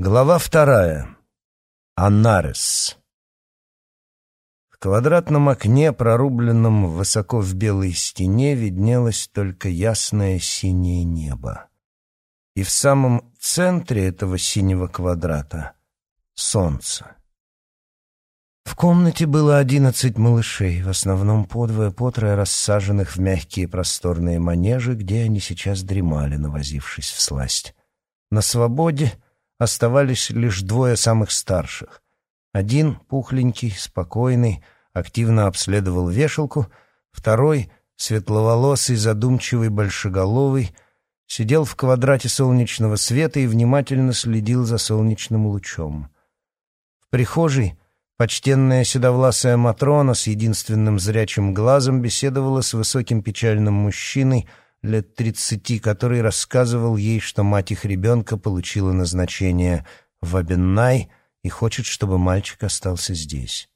Глава вторая. Анарес. В квадратном окне, прорубленном высоко в белой стене, виднелось только ясное синее небо. И в самом центре этого синего квадрата — солнце. В комнате было одиннадцать малышей, в основном подвое потрое рассаженных в мягкие просторные манежи, где они сейчас дремали, навозившись в сласть. На свободе — оставались лишь двое самых старших. Один, пухленький, спокойный, активно обследовал вешалку, второй, светловолосый, задумчивый, большеголовый, сидел в квадрате солнечного света и внимательно следил за солнечным лучом. В прихожей почтенная седовласая Матрона с единственным зрячим глазом беседовала с высоким печальным мужчиной, лет тридцати, который рассказывал ей, что мать их ребенка получила назначение в Абеннай и хочет, чтобы мальчик остался здесь.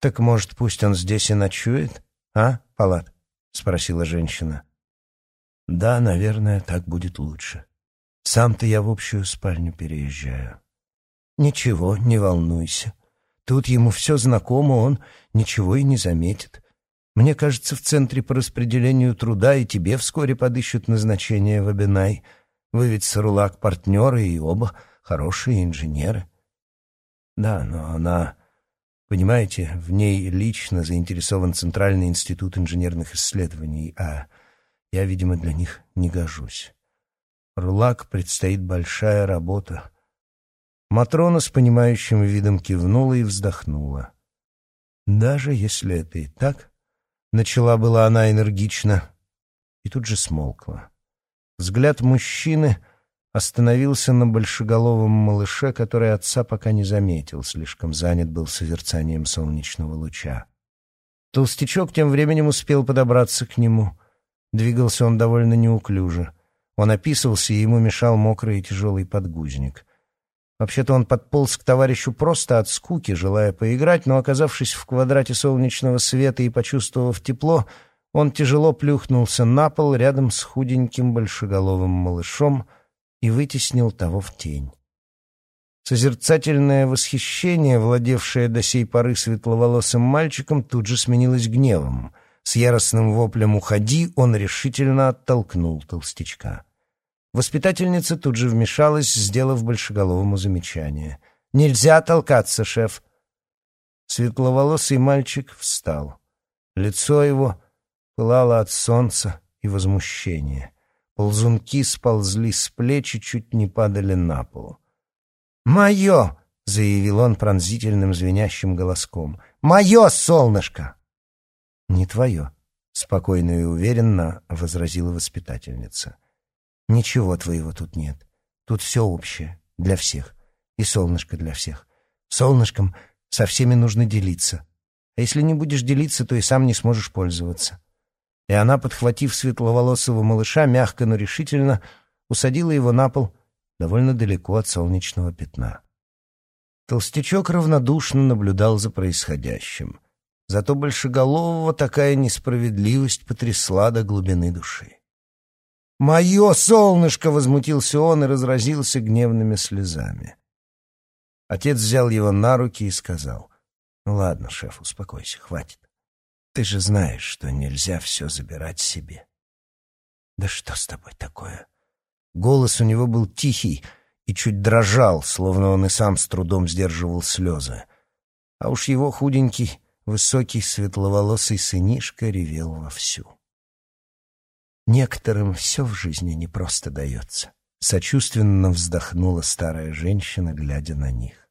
«Так, может, пусть он здесь и ночует, а, Палат?» — спросила женщина. «Да, наверное, так будет лучше. Сам-то я в общую спальню переезжаю». «Ничего, не волнуйся. Тут ему все знакомо, он ничего и не заметит. Мне кажется, в Центре по распределению труда и тебе вскоре подыщут назначение в Абинай. Вы ведь с Рулак партнеры и оба хорошие инженеры. Да, но она... Понимаете, в ней лично заинтересован Центральный институт инженерных исследований, а я, видимо, для них не гожусь. Рулак предстоит большая работа. Матрона с понимающим видом кивнула и вздохнула. Даже если это и так, Начала была она энергично и тут же смолкла. Взгляд мужчины остановился на большеголовом малыше, который отца пока не заметил, слишком занят был созерцанием солнечного луча. Толстячок тем временем успел подобраться к нему. Двигался он довольно неуклюже. Он описывался, и ему мешал мокрый и тяжелый подгузник. Вообще-то он подполз к товарищу просто от скуки, желая поиграть, но, оказавшись в квадрате солнечного света и почувствовав тепло, он тяжело плюхнулся на пол рядом с худеньким большеголовым малышом и вытеснил того в тень. Созерцательное восхищение, владевшее до сей поры светловолосым мальчиком, тут же сменилось гневом. С яростным воплем «Уходи!» он решительно оттолкнул толстячка. Воспитательница тут же вмешалась, сделав большеголовому замечание. «Нельзя толкаться, шеф!» Светловолосый мальчик встал. Лицо его пылало от солнца и возмущения. Ползунки сползли с плеч и чуть не падали на пол. «Мое!» — заявил он пронзительным звенящим голоском. «Мое, солнышко!» «Не твое», — спокойно и уверенно возразила воспитательница. Ничего твоего тут нет. Тут все общее, для всех. И солнышко для всех. Солнышком со всеми нужно делиться. А если не будешь делиться, то и сам не сможешь пользоваться. И она, подхватив светловолосого малыша, мягко, но решительно усадила его на пол довольно далеко от солнечного пятна. Толстячок равнодушно наблюдал за происходящим. Зато большеголового такая несправедливость потрясла до глубины души. «Мое солнышко!» — возмутился он и разразился гневными слезами. Отец взял его на руки и сказал, «Ну ладно, шеф, успокойся, хватит. Ты же знаешь, что нельзя все забирать себе». «Да что с тобой такое?» Голос у него был тихий и чуть дрожал, словно он и сам с трудом сдерживал слезы. А уж его худенький, высокий, светловолосый сынишка ревел вовсю. Некоторым все в жизни не просто дается. Сочувственно вздохнула старая женщина, глядя на них.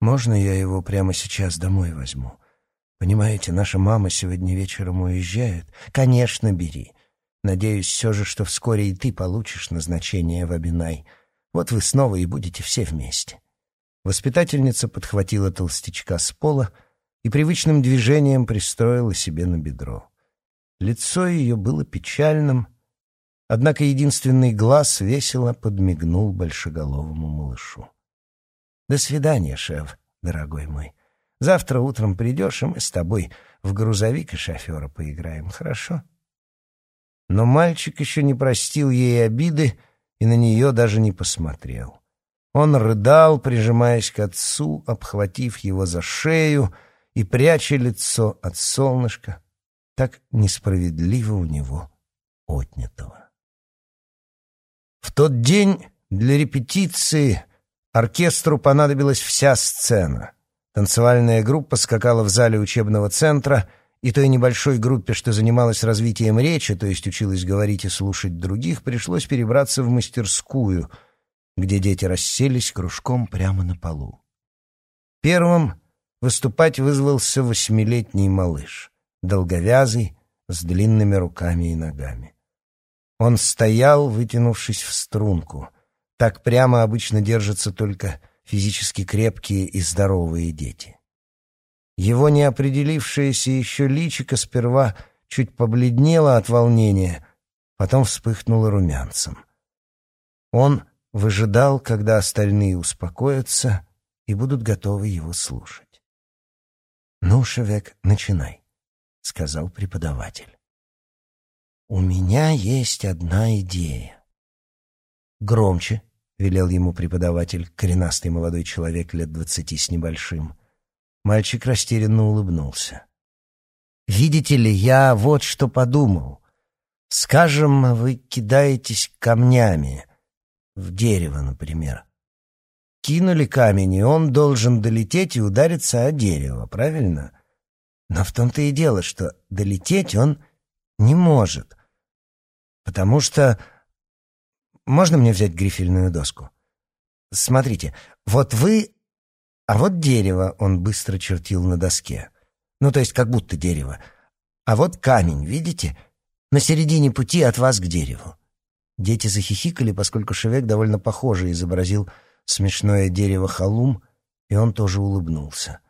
«Можно я его прямо сейчас домой возьму? Понимаете, наша мама сегодня вечером уезжает. Конечно, бери. Надеюсь все же, что вскоре и ты получишь назначение в Абинай. Вот вы снова и будете все вместе». Воспитательница подхватила толстячка с пола и привычным движением пристроила себе на бедро. Лицо ее было печальным, однако единственный глаз весело подмигнул большеголовому малышу. «До свидания, шеф, дорогой мой. Завтра утром придешь, и мы с тобой в грузовик и шофера поиграем, хорошо?» Но мальчик еще не простил ей обиды и на нее даже не посмотрел. Он рыдал, прижимаясь к отцу, обхватив его за шею и пряча лицо от солнышка, так несправедливо у него отнятого. В тот день для репетиции оркестру понадобилась вся сцена. Танцевальная группа скакала в зале учебного центра, и той небольшой группе, что занималась развитием речи, то есть училась говорить и слушать других, пришлось перебраться в мастерскую — где дети расселись кружком прямо на полу. Первым выступать вызвался восьмилетний малыш, долговязый, с длинными руками и ногами. Он стоял, вытянувшись в струнку. Так прямо обычно держатся только физически крепкие и здоровые дети. Его неопределившееся еще личико сперва чуть побледнело от волнения, потом вспыхнуло румянцем. Он выжидал, когда остальные успокоятся и будут готовы его слушать. «Ну, Шевек, начинай», — сказал преподаватель. «У меня есть одна идея». «Громче», — велел ему преподаватель, коренастый молодой человек лет двадцати с небольшим. Мальчик растерянно улыбнулся. «Видите ли, я вот что подумал. Скажем, вы кидаетесь камнями» в дерево, например. Кинули камень, и он должен долететь и удариться о дерево, правильно? Но в том-то и дело, что долететь он не может, потому что... Можно мне взять грифельную доску? Смотрите, вот вы... А вот дерево он быстро чертил на доске. Ну, то есть как будто дерево. А вот камень, видите? На середине пути от вас к дереву. Дети захихикали, поскольку Шевек довольно похоже изобразил смешное дерево халум, и он тоже улыбнулся.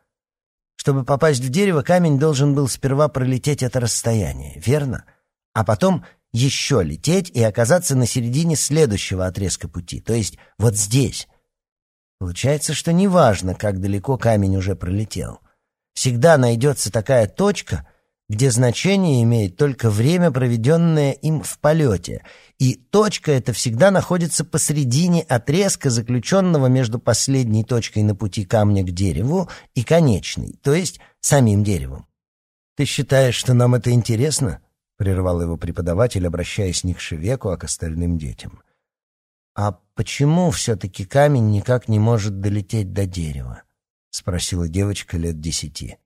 Чтобы попасть в дерево, камень должен был сперва пролететь это расстояние, верно? А потом еще лететь и оказаться на середине следующего отрезка пути, то есть вот здесь. Получается, что неважно, как далеко камень уже пролетел. Всегда найдется такая точка, где значение имеет только время, проведенное им в полете, и точка эта всегда находится посредине отрезка, заключенного между последней точкой на пути камня к дереву и конечной, то есть самим деревом. «Ты считаешь, что нам это интересно?» — прервал его преподаватель, обращаясь не к Шевеку, а к остальным детям. «А почему все-таки камень никак не может долететь до дерева?» — спросила девочка лет десяти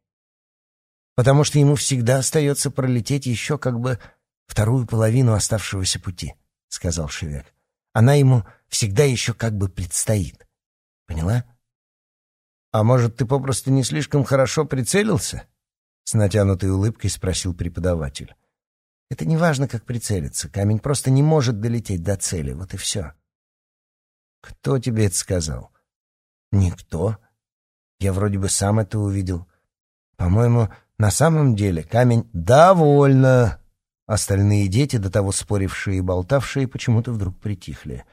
потому что ему всегда остается пролететь еще как бы вторую половину оставшегося пути», — сказал Шевек. «Она ему всегда еще как бы предстоит. Поняла?» «А может, ты попросту не слишком хорошо прицелился?» С натянутой улыбкой спросил преподаватель. «Это не важно, как прицелиться. Камень просто не может долететь до цели. Вот и все». «Кто тебе это сказал?» «Никто. Я вроде бы сам это увидел. По-моему, на самом деле камень «довольно». Остальные дети, до того спорившие и болтавшие, почему-то вдруг притихли.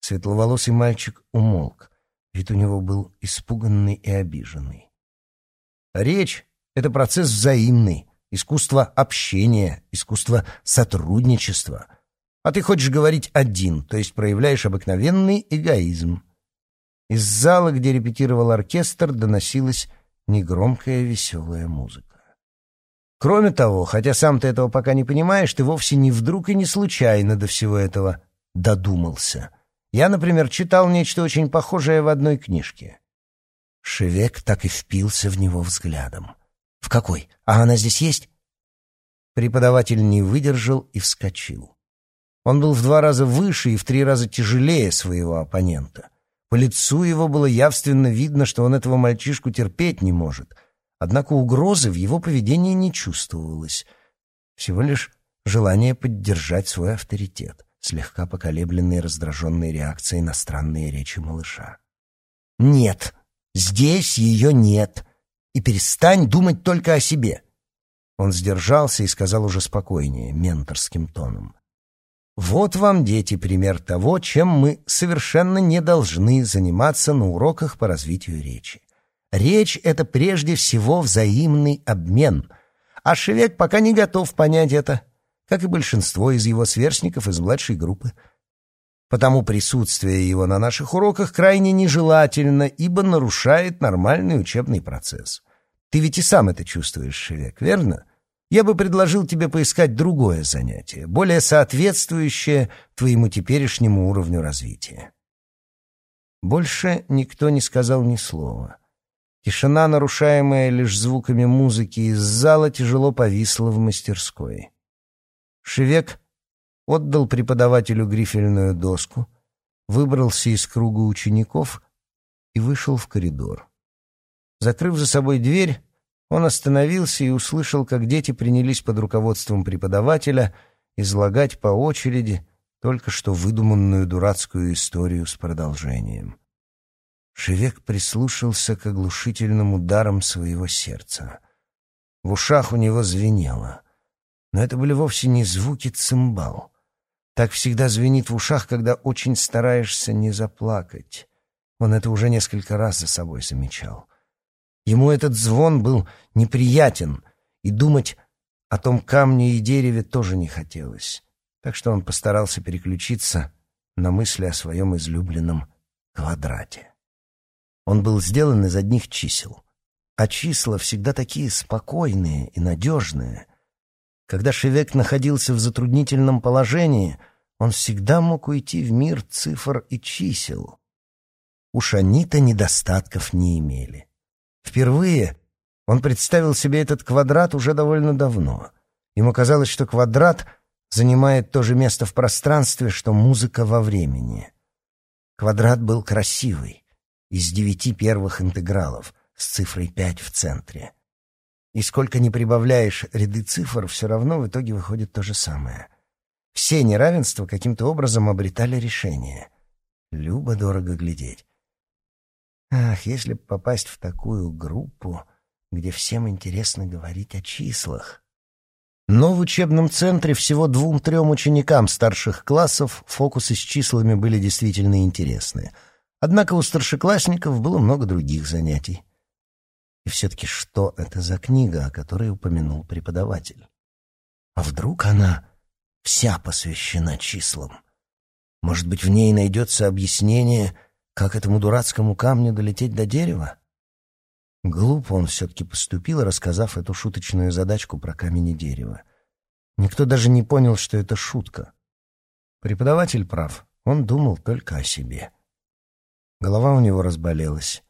Светловолосый мальчик умолк. Вид у него был испуганный и обиженный. Речь — это процесс взаимный, искусство общения, искусство сотрудничества. А ты хочешь говорить один, то есть проявляешь обыкновенный эгоизм. Из зала, где репетировал оркестр, доносилась негромкая веселая музыка. Кроме того, хотя сам ты этого пока не понимаешь, ты вовсе не вдруг и не случайно до всего этого додумался. Я, например, читал нечто очень похожее в одной книжке. Шевек так и впился в него взглядом. «В какой? А она здесь есть?» Преподаватель не выдержал и вскочил. Он был в два раза выше и в три раза тяжелее своего оппонента. По лицу его было явственно видно, что он этого мальчишку терпеть не может — Однако угрозы в его поведении не чувствовалось. Всего лишь желание поддержать свой авторитет, слегка поколебленной и раздраженной реакцией на странные речи малыша. «Нет, здесь ее нет. И перестань думать только о себе». Он сдержался и сказал уже спокойнее, менторским тоном. «Вот вам, дети, пример того, чем мы совершенно не должны заниматься на уроках по развитию речи. Речь — это прежде всего взаимный обмен. А Шевек пока не готов понять это, как и большинство из его сверстников из младшей группы. Потому присутствие его на наших уроках крайне нежелательно, ибо нарушает нормальный учебный процесс. Ты ведь и сам это чувствуешь, Шевек, верно? Я бы предложил тебе поискать другое занятие, более соответствующее твоему теперешнему уровню развития. Больше никто не сказал ни слова. Тишина, нарушаемая лишь звуками музыки из зала, тяжело повисла в мастерской. Шевек отдал преподавателю грифельную доску, выбрался из круга учеников и вышел в коридор. Закрыв за собой дверь, он остановился и услышал, как дети принялись под руководством преподавателя излагать по очереди только что выдуманную дурацкую историю с продолжением. Шевек прислушался к оглушительным ударам своего сердца. В ушах у него звенело. Но это были вовсе не звуки цимбал. Так всегда звенит в ушах, когда очень стараешься не заплакать. Он это уже несколько раз за собой замечал. Ему этот звон был неприятен, и думать о том камне и дереве тоже не хотелось. Так что он постарался переключиться на мысли о своем излюбленном квадрате. Он был сделан из одних чисел, а числа всегда такие спокойные и надежные. Когда Шевек находился в затруднительном положении, он всегда мог уйти в мир цифр и чисел. Уж они-то недостатков не имели. Впервые он представил себе этот квадрат уже довольно давно. Ему казалось, что квадрат занимает то же место в пространстве, что музыка во времени. Квадрат был красивый, из девяти первых интегралов, с цифрой пять в центре. И сколько ни прибавляешь ряды цифр, все равно в итоге выходит то же самое. Все неравенства каким-то образом обретали решение. Любо-дорого глядеть. Ах, если б попасть в такую группу, где всем интересно говорить о числах. Но в учебном центре всего двум-трем ученикам старших классов фокусы с числами были действительно интересны. Однако у старшеклассников было много других занятий. И все-таки что это за книга, о которой упомянул преподаватель? А вдруг она вся посвящена числам? Может быть, в ней найдется объяснение — как этому дурацкому камню долететь до дерева? Глупо он все-таки поступил, рассказав эту шуточную задачку про камень и дерево. Никто даже не понял, что это шутка. Преподаватель прав, он думал только о себе. Голова у него разболелась,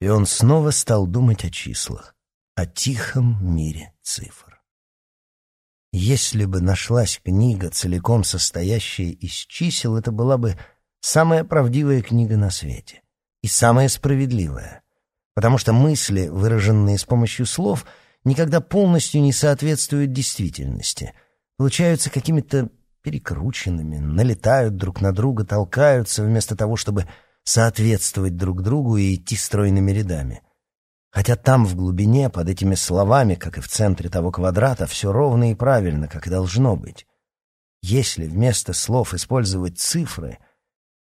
и он снова стал думать о числах, о тихом мире цифр. Если бы нашлась книга, целиком состоящая из чисел, это была бы самая правдивая книга на свете и самая справедливая, потому что мысли, выраженные с помощью слов, никогда полностью не соответствуют действительности, получаются какими-то перекрученными, налетают друг на друга, толкаются вместо того, чтобы соответствовать друг другу и идти стройными рядами. Хотя там, в глубине, под этими словами, как и в центре того квадрата, все ровно и правильно, как и должно быть. Если вместо слов использовать цифры —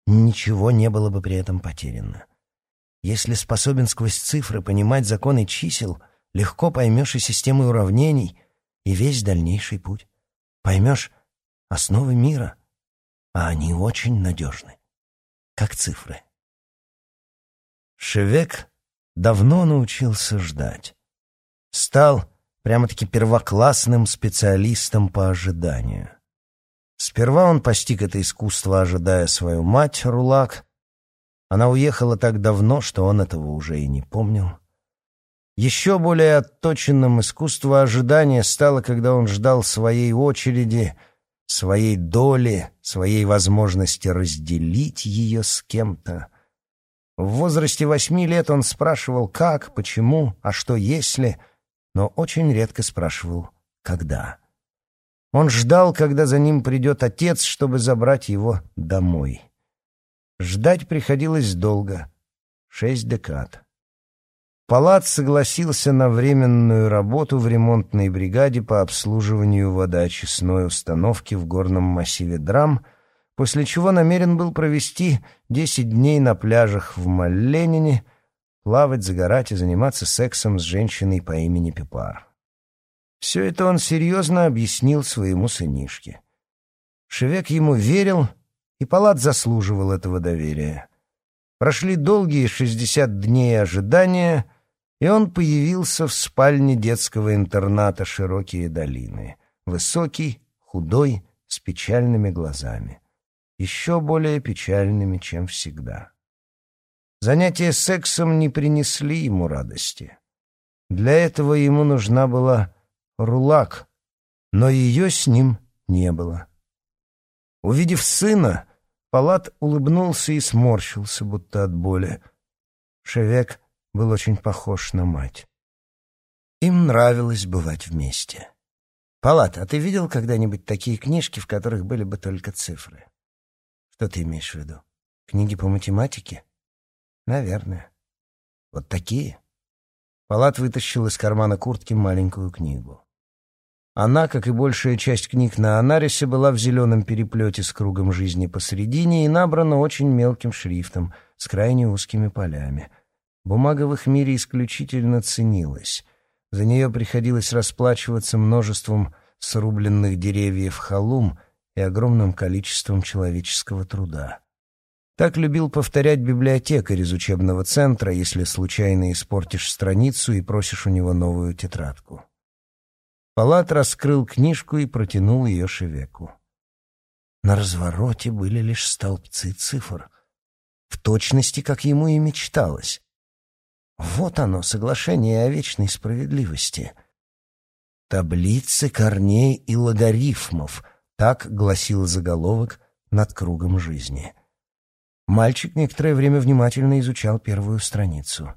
ничего не было бы при этом потеряно. Если способен сквозь цифры понимать законы чисел, легко поймешь и системы уравнений, и весь дальнейший путь. Поймешь основы мира, а они очень надежны, как цифры. Шевек давно научился ждать. Стал прямо-таки первоклассным специалистом по ожиданию. Сперва он постиг это искусство, ожидая свою мать, Рулак. Она уехала так давно, что он этого уже и не помнил. Еще более отточенным искусство ожидания стало, когда он ждал своей очереди, своей доли, своей возможности разделить ее с кем-то. В возрасте восьми лет он спрашивал «как», «почему», «а что если», но очень редко спрашивал «когда». Он ждал, когда за ним придет отец, чтобы забрать его домой. Ждать приходилось долго — шесть декад. Палат согласился на временную работу в ремонтной бригаде по обслуживанию водоочистной установки в горном массиве Драм, после чего намерен был провести десять дней на пляжах в Малленине, плавать, загорать и заниматься сексом с женщиной по имени Пепар. Все это он серьезно объяснил своему сынишке. Шевек ему верил и Палат заслуживал этого доверия. Прошли долгие шестьдесят дней ожидания, и он появился в спальне детского интерната «Широкие долины». Высокий, худой, с печальными глазами. Еще более печальными, чем всегда. Занятия сексом не принесли ему радости. Для этого ему нужна была рулак, но ее с ним не было. Увидев сына, Палат улыбнулся и сморщился, будто от боли. Шевек был очень похож на мать. Им нравилось бывать вместе. «Палат, а ты видел когда-нибудь такие книжки, в которых были бы только цифры?» «Что ты имеешь в виду? Книги по математике?» «Наверное. Вот такие?» Палат вытащил из кармана куртки маленькую книгу. Она, как и большая часть книг на Анарисе, была в зеленом переплете с кругом жизни посередине и набрана очень мелким шрифтом, с крайне узкими полями. Бумага в их мире исключительно ценилась. За нее приходилось расплачиваться множеством срубленных деревьев халум и огромным количеством человеческого труда. Так любил повторять библиотекарь из учебного центра, если случайно испортишь страницу и просишь у него новую тетрадку. Палат раскрыл книжку и протянул ее Шевеку. На развороте были лишь столбцы цифр, в точности, как ему и мечталось. Вот оно, соглашение о вечной справедливости. «Таблицы корней и логарифмов», — так гласил заголовок над кругом жизни. Мальчик некоторое время внимательно изучал первую страницу.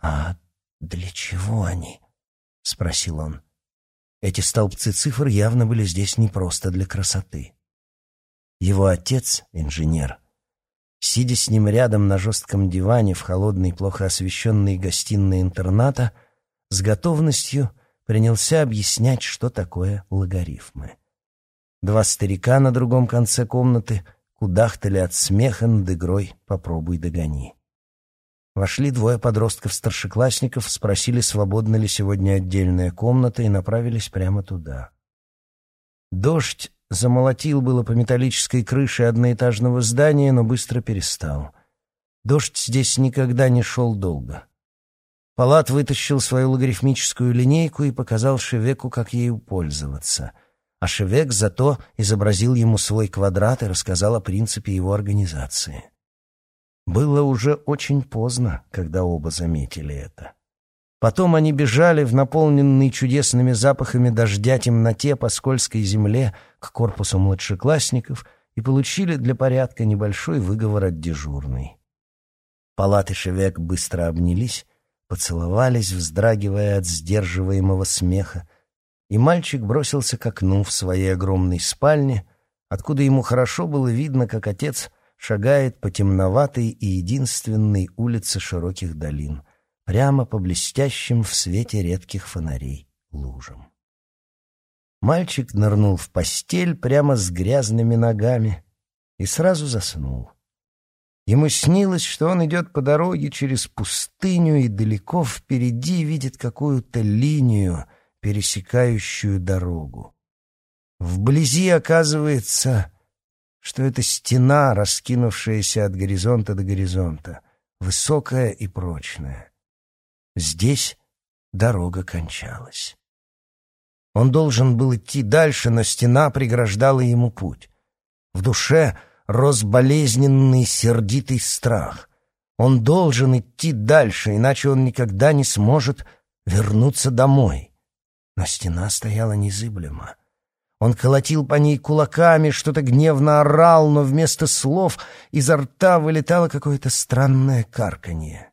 «А для чего они?» — спросил он. Эти столбцы цифр явно были здесь не просто для красоты. Его отец, инженер, сидя с ним рядом на жестком диване в холодной, плохо освещенной гостиной интерната, с готовностью принялся объяснять, что такое логарифмы. Два старика на другом конце комнаты кудахтали от смеха над игрой «Попробуй догони». Вошли двое подростков-старшеклассников, спросили, свободна ли сегодня отдельная комната, и направились прямо туда. Дождь замолотил было по металлической крыше одноэтажного здания, но быстро перестал. Дождь здесь никогда не шел долго. Палат вытащил свою логарифмическую линейку и показал Шевеку, как ею пользоваться. А Шевек зато изобразил ему свой квадрат и рассказал о принципе его организации. Было уже очень поздно, когда оба заметили это. Потом они бежали в наполненной чудесными запахами дождя темноте по скользкой земле к корпусу младшеклассников и получили для порядка небольшой выговор от дежурной. Палат и Шевек быстро обнялись, поцеловались, вздрагивая от сдерживаемого смеха, и мальчик бросился к окну в своей огромной спальне, откуда ему хорошо было видно, как отец шагает по темноватой и единственной улице широких долин, прямо по блестящим в свете редких фонарей лужам. Мальчик нырнул в постель прямо с грязными ногами и сразу заснул. Ему снилось, что он идет по дороге через пустыню и далеко впереди видит какую-то линию, пересекающую дорогу. Вблизи, оказывается, что это стена, раскинувшаяся от горизонта до горизонта, высокая и прочная. Здесь дорога кончалась. Он должен был идти дальше, но стена преграждала ему путь. В душе рос болезненный, сердитый страх. Он должен идти дальше, иначе он никогда не сможет вернуться домой. Но стена стояла незыблемо. Он колотил по ней кулаками, что-то гневно орал, но вместо слов изо рта вылетало какое-то странное карканье.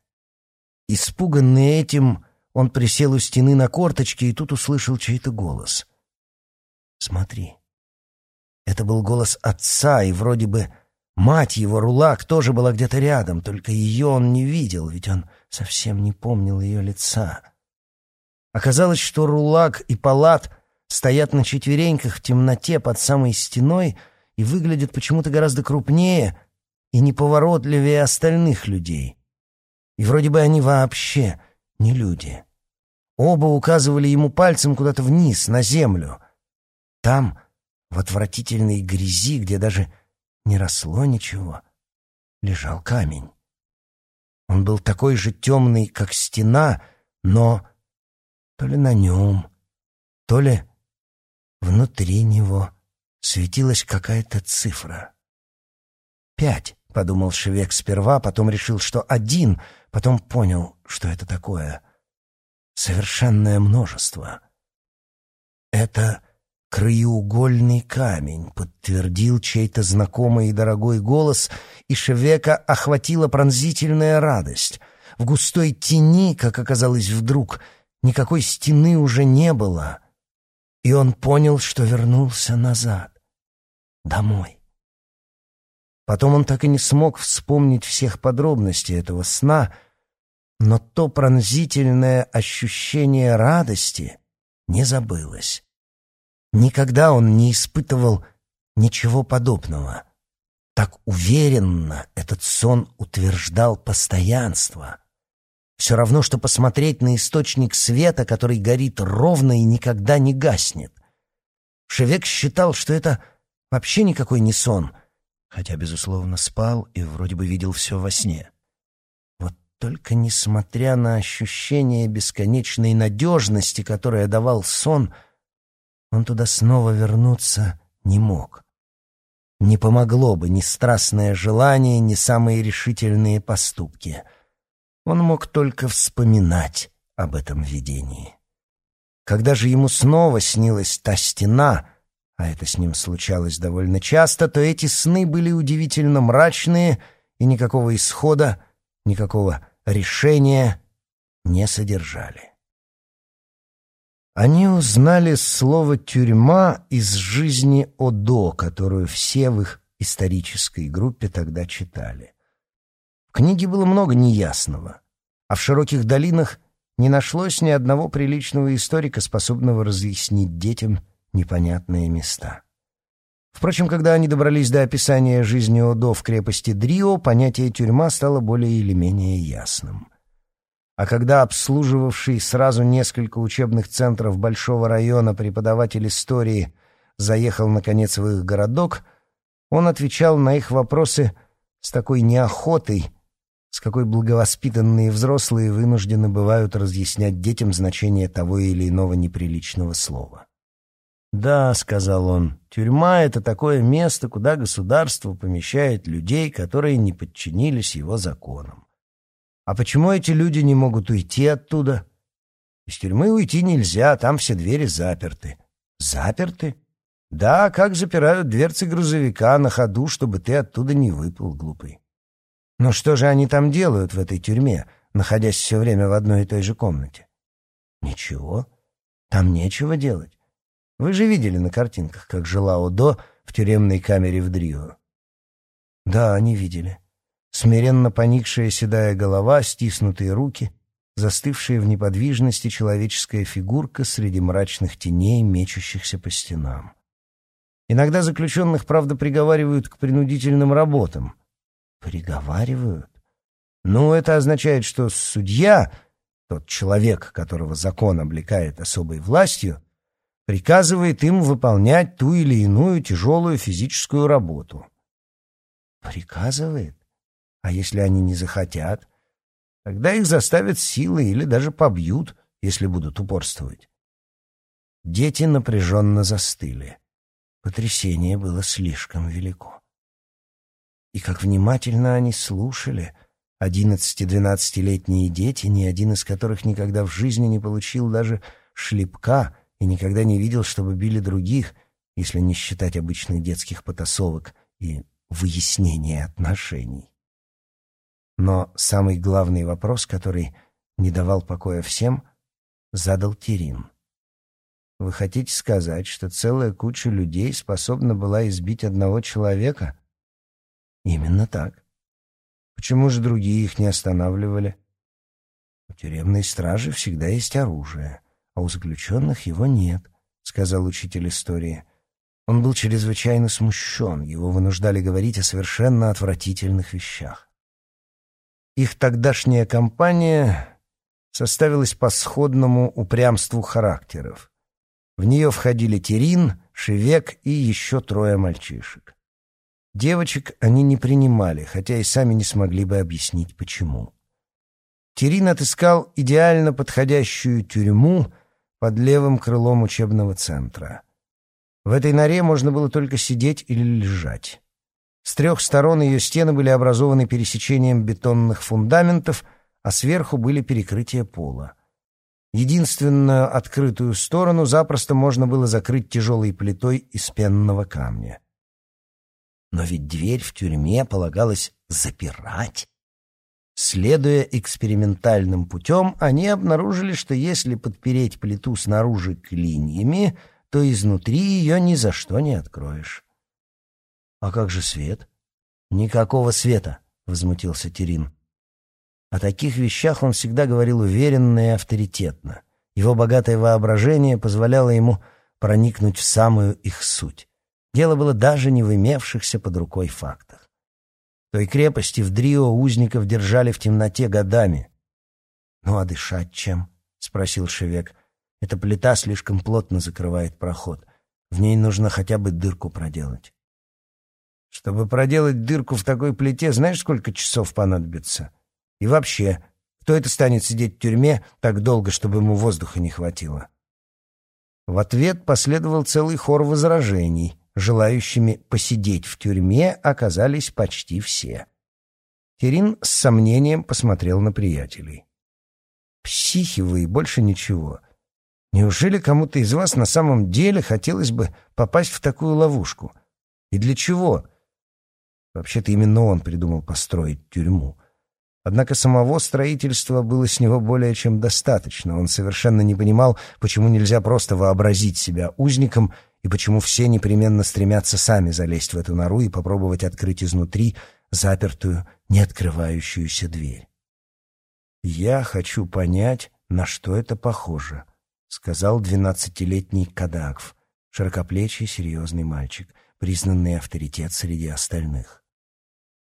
Испуганный этим, он присел у стены на корточки и тут услышал чей-то голос. «Смотри». Это был голос отца, и вроде бы мать его, Рулак, тоже была где-то рядом, только ее он не видел, ведь он совсем не помнил ее лица. Оказалось, что Рулак и Палат — стоят на четвереньках в темноте под самой стеной и выглядят почему-то гораздо крупнее и неповоротливее остальных людей. И вроде бы они вообще не люди. Оба указывали ему пальцем куда-то вниз, на землю. Там, в отвратительной грязи, где даже не росло ничего. Лежал камень. Он был такой же темный, как стена, но то ли на нем, то ли внутри него светилась какая-то цифра. «Пять», — подумал Шевек сперва, потом решил, что один, потом понял, что это такое. Совершенное множество. Это краеугольный камень, подтвердил чей-то знакомый и дорогой голос, и Шевека охватила пронзительная радость. В густой тени, как оказалось вдруг, никакой стены уже не было, и он понял, что вернулся назад, домой. Потом он так и не смог вспомнить всех подробностей этого сна, но то пронзительное ощущение радости не забылось. Никогда он не испытывал ничего подобного. Так уверенно этот сон утверждал постоянство. Все равно, что посмотреть на источник света, который горит ровно и никогда не гаснет. Шевек считал, что это вообще никакой не сон, хотя, безусловно, спал и вроде бы видел все во сне. Вот только несмотря на ощущение бесконечной надежности, которое давал сон — он туда снова вернуться не мог. Не помогло бы ни страстное желание, ни самые решительные поступки. Он мог только вспоминать об этом видении. Когда же ему снова снилась та стена, а это с ним случалось довольно часто, то эти сны были удивительно мрачные и никакого исхода, никакого решения не содержали. Они узнали слово «тюрьма» из жизни Одо, которую все в их исторической группе тогда читали. В книге было много неясного, а в широких долинах не нашлось ни одного приличного историка, способного разъяснить детям непонятные места. Впрочем, когда они добрались до описания жизни Одо в крепости Дрио, понятие «тюрьма» стало более или менее ясным. А когда обслуживавший сразу несколько учебных центров большого района преподаватель истории заехал, наконец, в их городок, он отвечал на их вопросы с такой неохотой, с какой благовоспитанные взрослые вынуждены бывают разъяснять детям значение того или иного неприличного слова. «Да», — сказал он, — «тюрьма — это такое место, куда государство помещает людей, которые не подчинились его законам. А почему эти люди не могут уйти оттуда? Из тюрьмы уйти нельзя, там все двери заперты. Заперты? Да, как запирают дверцы грузовика на ходу, чтобы ты оттуда не выплыл, глупый. Но что же они там делают в этой тюрьме, находясь все время в одной и той же комнате? Ничего. Там нечего делать. Вы же видели на картинках, как жила Одо в тюремной камере в Дрио. Да, они видели смиренно поникшая седая голова, стиснутые руки, застывшая в неподвижности человеческая фигурка среди мрачных теней, мечущихся по стенам. Иногда заключенных, правда, приговаривают к принудительным работам. Приговаривают? Ну, это означает, что судья, тот человек, которого закон облекает особой властью, приказывает им выполнять ту или иную тяжелую физическую работу. Приказывает? А если они не захотят? Тогда их заставят силой или даже побьют, если будут упорствовать. Дети напряженно застыли. Потрясение было слишком велико. И как внимательно они слушали, одиннадцати-двенадцатилетние дети, ни один из которых никогда в жизни не получил даже шлепка и никогда не видел, чтобы били других, если не считать обычных детских потасовок и выяснения отношений. Но самый главный вопрос, который не давал покоя всем, задал Терин. «Вы хотите сказать, что целая куча людей способна была избить одного человека?» «Именно так. Почему же другие их не останавливали?» «У тюремной стражи всегда есть оружие, а у заключенных его нет», — сказал учитель истории. Он был чрезвычайно смущен, его вынуждали говорить о совершенно отвратительных вещах. Их тогдашняя компания составилась по сходному упрямству характеров. В нее входили Терин, Шевек и еще трое мальчишек. Девочек они не принимали, хотя и сами не смогли бы объяснить, почему. Терин отыскал идеально подходящую тюрьму под левым крылом учебного центра. В этой норе можно было только сидеть или лежать. С трех сторон ее стены были образованы пересечением бетонных фундаментов, а сверху были перекрытия пола. Единственную открытую сторону запросто можно было закрыть тяжелой плитой из пенного камня. Но ведь дверь в тюрьме полагалось запирать. Следуя экспериментальным путем, они обнаружили, что если подпереть плиту снаружи клиньями, то изнутри ее ни за что не откроешь. «А как же свет?» «Никакого света», — возмутился Терин. О таких вещах он всегда говорил уверенно и авторитетно. Его богатое воображение позволяло ему проникнуть в самую их суть. Дело было даже не в имевшихся под рукой фактах. Той крепости в Дрио узников держали в темноте годами. «Ну а дышать чем?» — спросил Шевек. «Эта плита слишком плотно закрывает проход. В ней нужно хотя бы дырку проделать». «Чтобы проделать дырку в такой плите, знаешь, сколько часов понадобится?» И вообще, кто это станет сидеть в тюрьме так долго, чтобы ему воздуха не хватило? В ответ последовал целый хор возражений. Желающими посидеть в тюрьме оказались почти все. Терин с сомнением посмотрел на приятелей. «Психи вы и больше ничего. Неужели кому-то из вас на самом деле хотелось бы попасть в такую ловушку? И для чего?» Вообще-то именно он придумал построить тюрьму. Однако самого строительства было с него более чем достаточно. Он совершенно не понимал, почему нельзя просто вообразить себя узником и почему все непременно стремятся сами залезть в эту нору и попробовать открыть изнутри запертую, не открывающуюся дверь. «Я хочу понять, на что это похоже», — сказал двенадцатилетний Кадакв, широкоплечий серьезный мальчик, признанный авторитет среди остальных.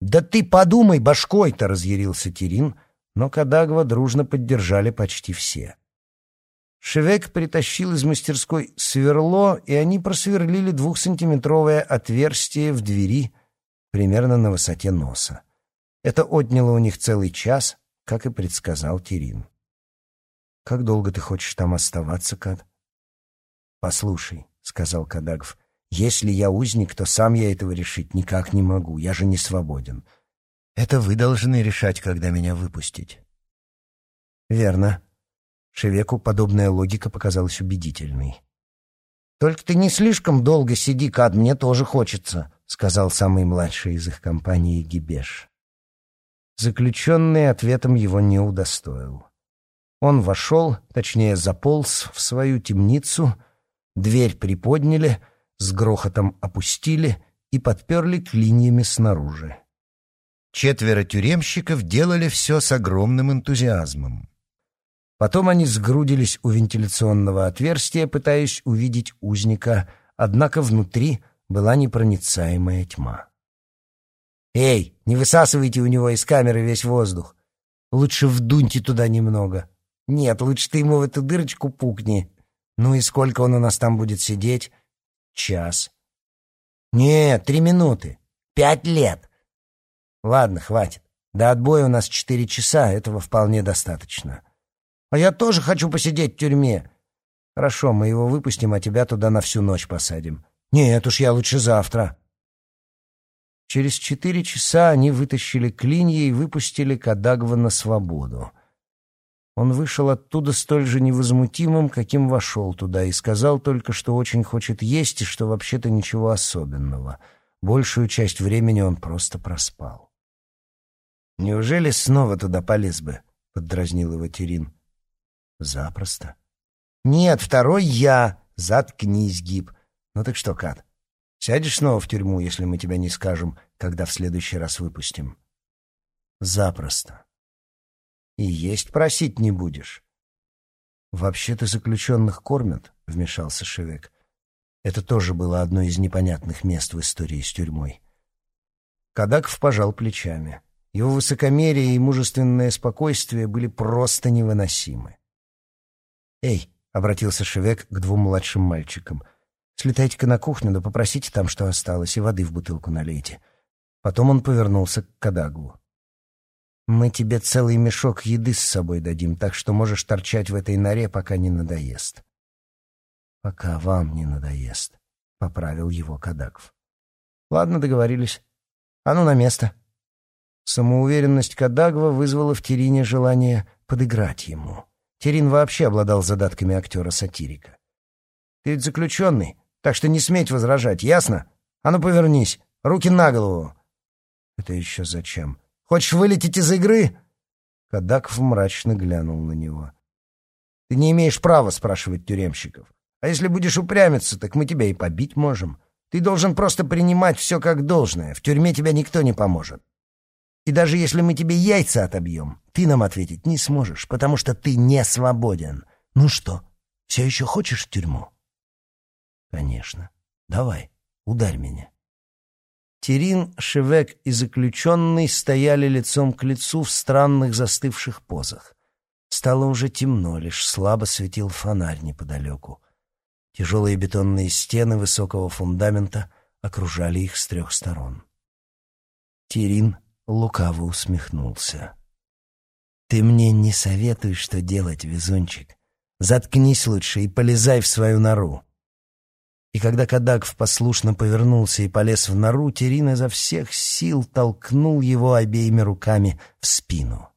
«Да ты подумай башкой-то!» — разъярился Терин, но Кадагва дружно поддержали почти все. Шевек притащил из мастерской сверло, и они просверлили двухсантиметровое отверстие в двери примерно на высоте носа. Это отняло у них целый час, как и предсказал Терин. «Как долго ты хочешь там оставаться, Кад?» «Послушай», — сказал Кадагов, если я узник, то сам я этого решить никак не могу, я же не свободен. Это вы должны решать, когда меня выпустить. Верно. Шевеку подобная логика показалась убедительной. «Только ты не слишком долго сиди, Кад, мне тоже хочется», — сказал самый младший из их компании Гибеш. Заключенный ответом его не удостоил. Он вошел, точнее, заполз в свою темницу, дверь приподняли — с грохотом опустили и подперли клиньями снаружи. Четверо тюремщиков делали все с огромным энтузиазмом. Потом они сгрудились у вентиляционного отверстия, пытаясь увидеть узника, однако внутри была непроницаемая тьма. «Эй, не высасывайте у него из камеры весь воздух. Лучше вдуньте туда немного. Нет, лучше ты ему в эту дырочку пукни. Ну и сколько он у нас там будет сидеть? Час. Нет, три минуты. Пять лет. Ладно, хватит. До отбоя у нас четыре часа, этого вполне достаточно. А я тоже хочу посидеть в тюрьме. Хорошо, мы его выпустим, а тебя туда на всю ночь посадим. Нет уж, я лучше завтра. Через четыре часа они вытащили клинья и выпустили Кадагва на свободу. Он вышел оттуда столь же невозмутимым, каким вошел туда, и сказал только, что очень хочет есть и что вообще-то ничего особенного. Большую часть времени он просто проспал. «Неужели снова туда полез бы?» — поддразнил его Терин. «Запросто». «Нет, второй я. Заткнись, Гиб. Ну так что, Кат, сядешь снова в тюрьму, если мы тебя не скажем, когда в следующий раз выпустим?» «Запросто». И есть просить не будешь. «Вообще-то заключенных кормят», — вмешался Шевек. Это тоже было одно из непонятных мест в истории с тюрьмой. Кадаков пожал плечами. Его высокомерие и мужественное спокойствие были просто невыносимы. «Эй!» — обратился Шевек к двум младшим мальчикам. «Слетайте-ка на кухню, да попросите там, что осталось, и воды в бутылку налейте. Потом он повернулся к Кадагву. «Мы тебе целый мешок еды с собой дадим, так что можешь торчать в этой норе, пока не надоест». «Пока вам не надоест», — поправил его Кадагв. «Ладно, договорились. А ну на место». Самоуверенность Кадагва вызвала в Терине желание подыграть ему. Терин вообще обладал задатками актера-сатирика. «Ты ведь заключенный, так что не сметь возражать, ясно? А ну повернись, руки на голову!» «Это еще зачем? Хочешь вылететь из игры?» Кадаков мрачно глянул на него. «Ты не имеешь права спрашивать тюремщиков. А если будешь упрямиться, так мы тебя и побить можем. Ты должен просто принимать все как должное. В тюрьме тебя никто не поможет. И даже если мы тебе яйца отобьем, ты нам ответить не сможешь, потому что ты не свободен. Ну что, все еще хочешь в тюрьму?» «Конечно. Давай, ударь меня». Терин, Шевек и заключенный стояли лицом к лицу в странных застывших позах. Стало уже темно, лишь слабо светил фонарь неподалеку. Тяжелые бетонные стены высокого фундамента окружали их с трех сторон. Терин лукаво усмехнулся. «Ты мне не советуешь, что делать, везунчик. Заткнись лучше и полезай в свою нору. И когда Кадаков послушно повернулся и полез в нору, Терин изо всех сил толкнул его обеими руками в спину.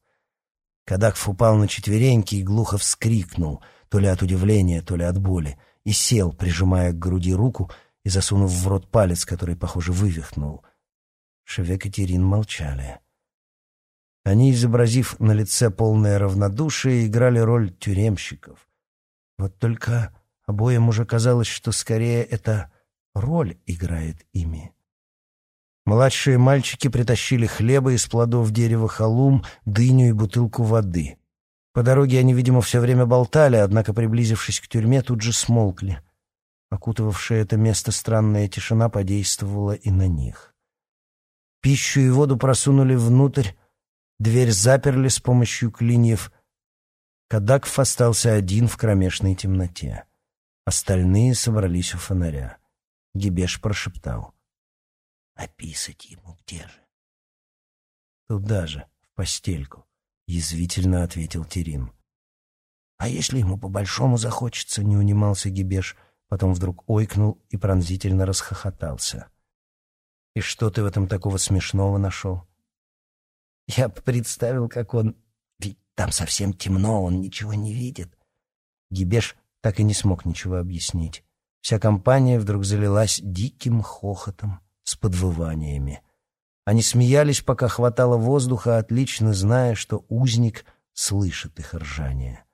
Кадаков упал на четвереньки и глухо вскрикнул, то ли от удивления, то ли от боли, и сел, прижимая к груди руку и засунув в рот палец, который, похоже, вывихнул. Шевек и Терин молчали. Они, изобразив на лице полное равнодушие, играли роль тюремщиков. Вот только Обоим уже казалось, что скорее эта роль играет ими. Младшие мальчики притащили хлеба из плодов дерева халум, дыню и бутылку воды. По дороге они, видимо, все время болтали, однако, приблизившись к тюрьме, тут же смолкли. Окутывавшая это место странная тишина подействовала и на них. Пищу и воду просунули внутрь, дверь заперли с помощью клиньев. Кадаков остался один в кромешной темноте. Остальные собрались у фонаря. Гибеш прошептал. «Описать ему где же?» «Туда же, в постельку», — язвительно ответил Терин. «А если ему по-большому захочется?» — не унимался Гибеш, потом вдруг ойкнул и пронзительно расхохотался. «И что ты в этом такого смешного нашел?» «Я представил, как он... Ведь там совсем темно, он ничего не видит». Гибеш так и не смог ничего объяснить. Вся компания вдруг залилась диким хохотом с подвываниями. Они смеялись, пока хватало воздуха, отлично зная, что узник слышит их ржание.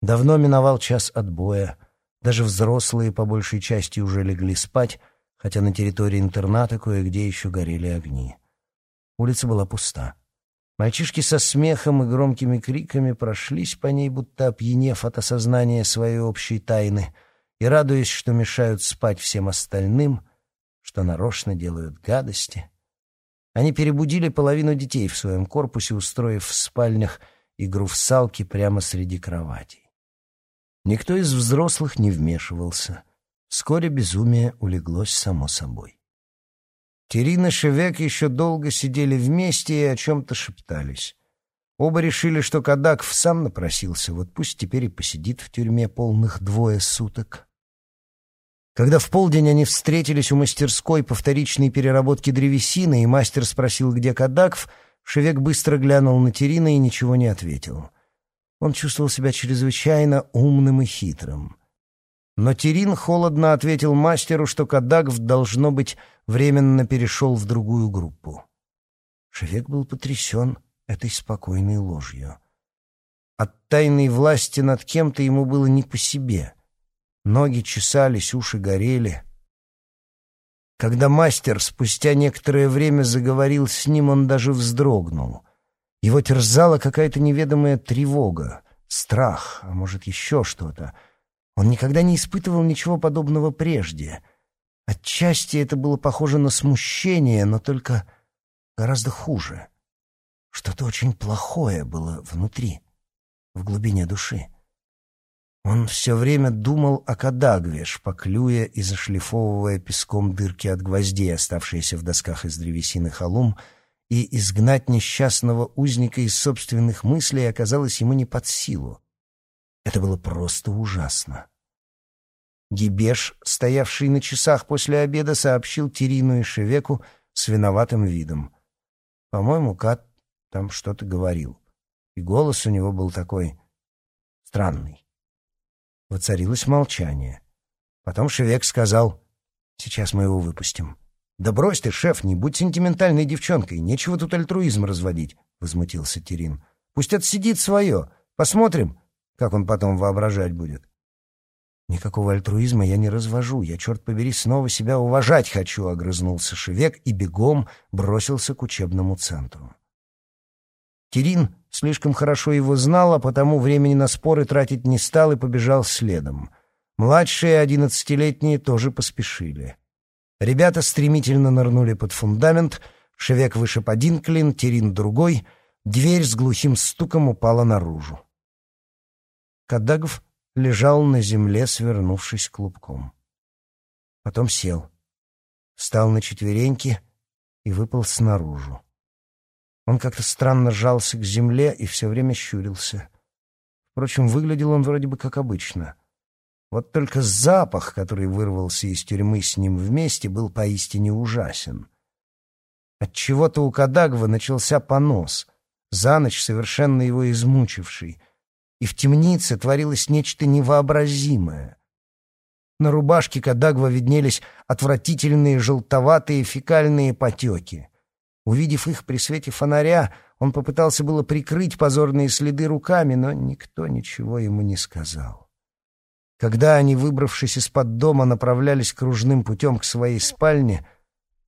Давно миновал час отбоя. Даже взрослые по большей части уже легли спать, хотя на территории интерната кое-где еще горели огни. Улица была пуста. Мальчишки со смехом и громкими криками прошлись по ней, будто опьянев от осознания своей общей тайны, и радуясь, что мешают спать всем остальным, что нарочно делают гадости. Они перебудили половину детей в своем корпусе, устроив в спальнях игру в салки прямо среди кроватей. Никто из взрослых не вмешивался. Вскоре безумие улеглось само собой. Терина и Шевек еще долго сидели вместе и о чем-то шептались. Оба решили, что Кадаков сам напросился, вот пусть теперь и посидит в тюрьме полных двое суток. Когда в полдень они встретились у мастерской по вторичной переработке древесины, и мастер спросил, где Кадаков, Шевек быстро глянул на Терина и ничего не ответил. Он чувствовал себя чрезвычайно умным и хитрым. Но Терин холодно ответил мастеру, что Кадаков, должно быть, временно перешел в другую группу. Шевек был потрясен этой спокойной ложью. От тайной власти над кем-то ему было не по себе. Ноги чесались, уши горели. Когда мастер спустя некоторое время заговорил с ним, он даже вздрогнул. Его терзала какая-то неведомая тревога, страх, а может, еще что-то. Он никогда не испытывал ничего подобного прежде — Отчасти это было похоже на смущение, но только гораздо хуже. Что-то очень плохое было внутри, в глубине души. Он все время думал о Кадагве, шпаклюя и зашлифовывая песком дырки от гвоздей, оставшиеся в досках из древесины халум, и изгнать несчастного узника из собственных мыслей оказалось ему не под силу. Это было просто ужасно. Гибеш, стоявший на часах после обеда, сообщил Терину и Шевеку с виноватым видом. По-моему, Кат там что-то говорил, и голос у него был такой странный. Воцарилось молчание. Потом Шевек сказал, «Сейчас мы его выпустим». «Да брось ты, шеф, не будь сентиментальной девчонкой, нечего тут альтруизм разводить», — возмутился Терин. «Пусть отсидит свое. Посмотрим, как он потом воображать будет». «Никакого альтруизма я не развожу. Я, черт побери, снова себя уважать хочу», — огрызнулся Шевек и бегом бросился к учебному центру. Терин слишком хорошо его знал, а потому времени на споры тратить не стал и побежал следом. Младшие одиннадцатилетние тоже поспешили. Ребята стремительно нырнули под фундамент, Шевек вышиб один клин, Терин другой, дверь с глухим стуком упала наружу. Кадагов лежал на земле, свернувшись клубком. Потом сел, встал на четвереньки и выпал снаружи. Он как-то странно жался к земле и все время щурился. Впрочем, выглядел он вроде бы как обычно. Вот только запах, который вырвался из тюрьмы с ним вместе, был поистине ужасен. От чего то у Кадагва начался понос, за ночь совершенно его измучивший, и в темнице творилось нечто невообразимое. На рубашке Кадагва виднелись отвратительные желтоватые фекальные потеки. Увидев их при свете фонаря, он попытался было прикрыть позорные следы руками, но никто ничего ему не сказал. Когда они, выбравшись из-под дома, направлялись кружным путем к своей спальне,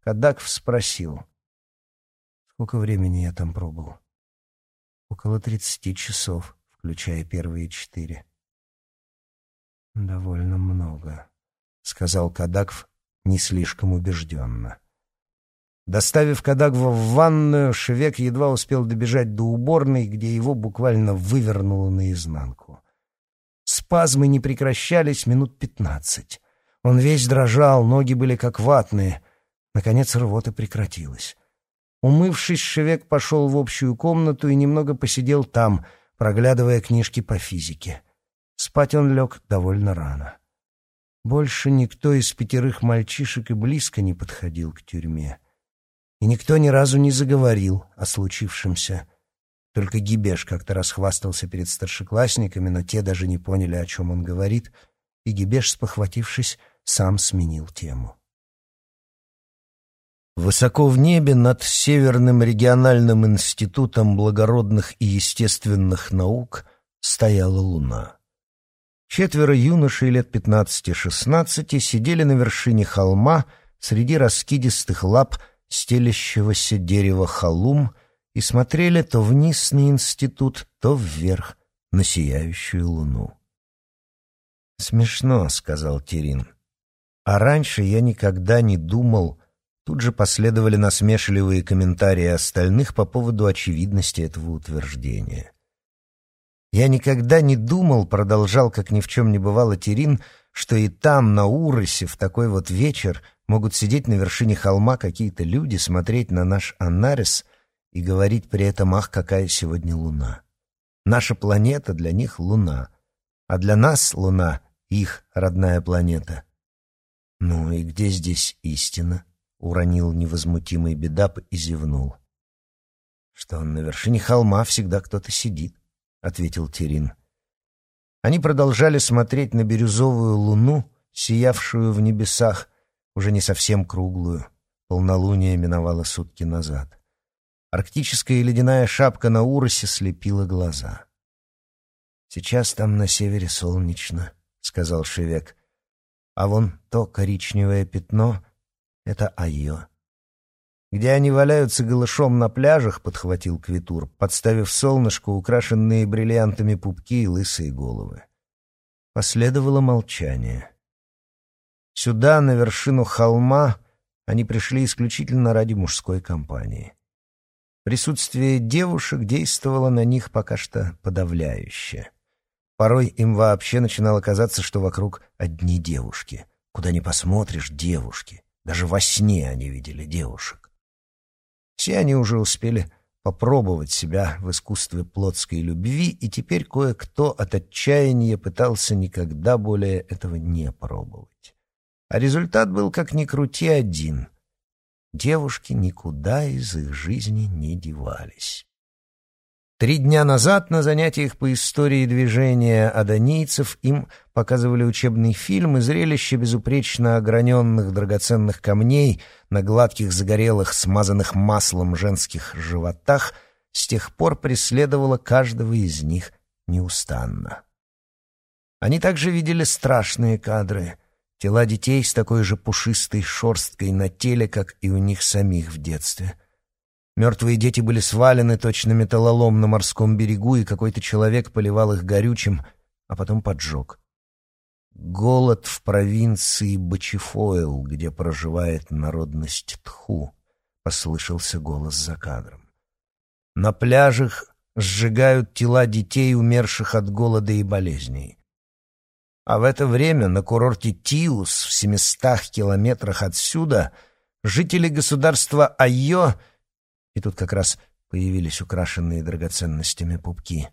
Кадаков спросил. «Сколько времени я там пробыл?» «Около тридцати часов, включая первые четыре». «Довольно много», — сказал Кадаков не слишком убежденно. Доставив Кадагва в ванную, Шевек едва успел добежать до уборной, где его буквально вывернуло наизнанку. Спазмы не прекращались минут пятнадцать. Он весь дрожал, ноги были как ватные. Наконец рвота прекратилась. Умывшись, Шевек пошел в общую комнату и немного посидел там, проглядывая книжки по физике. Спать он лег довольно рано. Больше никто из пятерых мальчишек и близко не подходил к тюрьме и никто ни разу не заговорил о случившемся. Только Гибеш как-то расхвастался перед старшеклассниками, но те даже не поняли, о чем он говорит, и Гибеш, спохватившись, сам сменил тему. Высоко в небе над Северным региональным институтом благородных и естественных наук стояла луна. Четверо юношей лет пятнадцати-шестнадцати сидели на вершине холма среди раскидистых лап стелящегося дерева халум и смотрели то вниз на институт, то вверх на сияющую луну. «Смешно», — сказал Терин. «А раньше я никогда не думал...» Тут же последовали насмешливые комментарии остальных по поводу очевидности этого утверждения. «Я никогда не думал», — продолжал, как ни в чем не бывало Терин, «что и там, на Уросе, в такой вот вечер могут сидеть на вершине холма какие-то люди, смотреть на наш Анарис и говорить при этом «Ах, какая сегодня луна!». Наша планета для них — луна, а для нас луна — их родная планета. «Ну и где здесь истина?» — уронил невозмутимый Бедап и зевнул. «Что на вершине холма всегда кто-то сидит», — ответил Терин. Они продолжали смотреть на бирюзовую луну, сиявшую в небесах, уже не совсем круглую. Полнолуние миновало сутки назад. Арктическая ледяная шапка на Уросе слепила глаза. «Сейчас там на севере солнечно», — сказал Шевек. «А вон то коричневое пятно — это Айо». «Где они валяются голышом на пляжах», — подхватил Квитур, подставив солнышку украшенные бриллиантами пупки и лысые головы. Последовало молчание. Сюда, на вершину холма, они пришли исключительно ради мужской компании. Присутствие девушек действовало на них пока что подавляюще. Порой им вообще начинало казаться, что вокруг одни девушки. Куда ни посмотришь — девушки. Даже во сне они видели девушек. Все они уже успели попробовать себя в искусстве плотской любви, и теперь кое-кто от отчаяния пытался никогда более этого не пробовать. А результат был, как ни крути, один. Девушки никуда из их жизни не девались. Три дня назад на занятиях по истории движения адонийцев им показывали учебный фильм и зрелище безупречно ограненных драгоценных камней на гладких загорелых, смазанных маслом женских животах с тех пор преследовало каждого из них неустанно. Они также видели страшные кадры — тела детей с такой же пушистой шерсткой на теле, как и у них самих в детстве — Мертвые дети были свалены точно металлолом на морском берегу, и какой-то человек поливал их горючим, а потом поджег. Голод в провинции Бачифойл, где проживает народность Тху, послышался голос за кадром. На пляжах сжигают тела детей, умерших от голода и болезней. А в это время на курорте Тиус в семистах километрах отсюда жители государства Айо — и тут как раз появились украшенные драгоценностями пупки.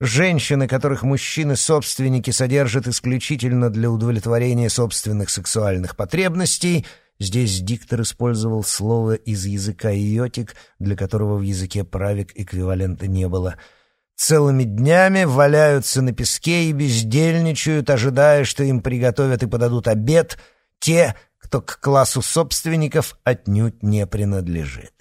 Женщины, которых мужчины-собственники содержат исключительно для удовлетворения собственных сексуальных потребностей, здесь диктор использовал слово из языка йотик, для которого в языке правик эквивалента не было — целыми днями валяются на песке и бездельничают, ожидая, что им приготовят и подадут обед те, кто к классу собственников отнюдь не принадлежит.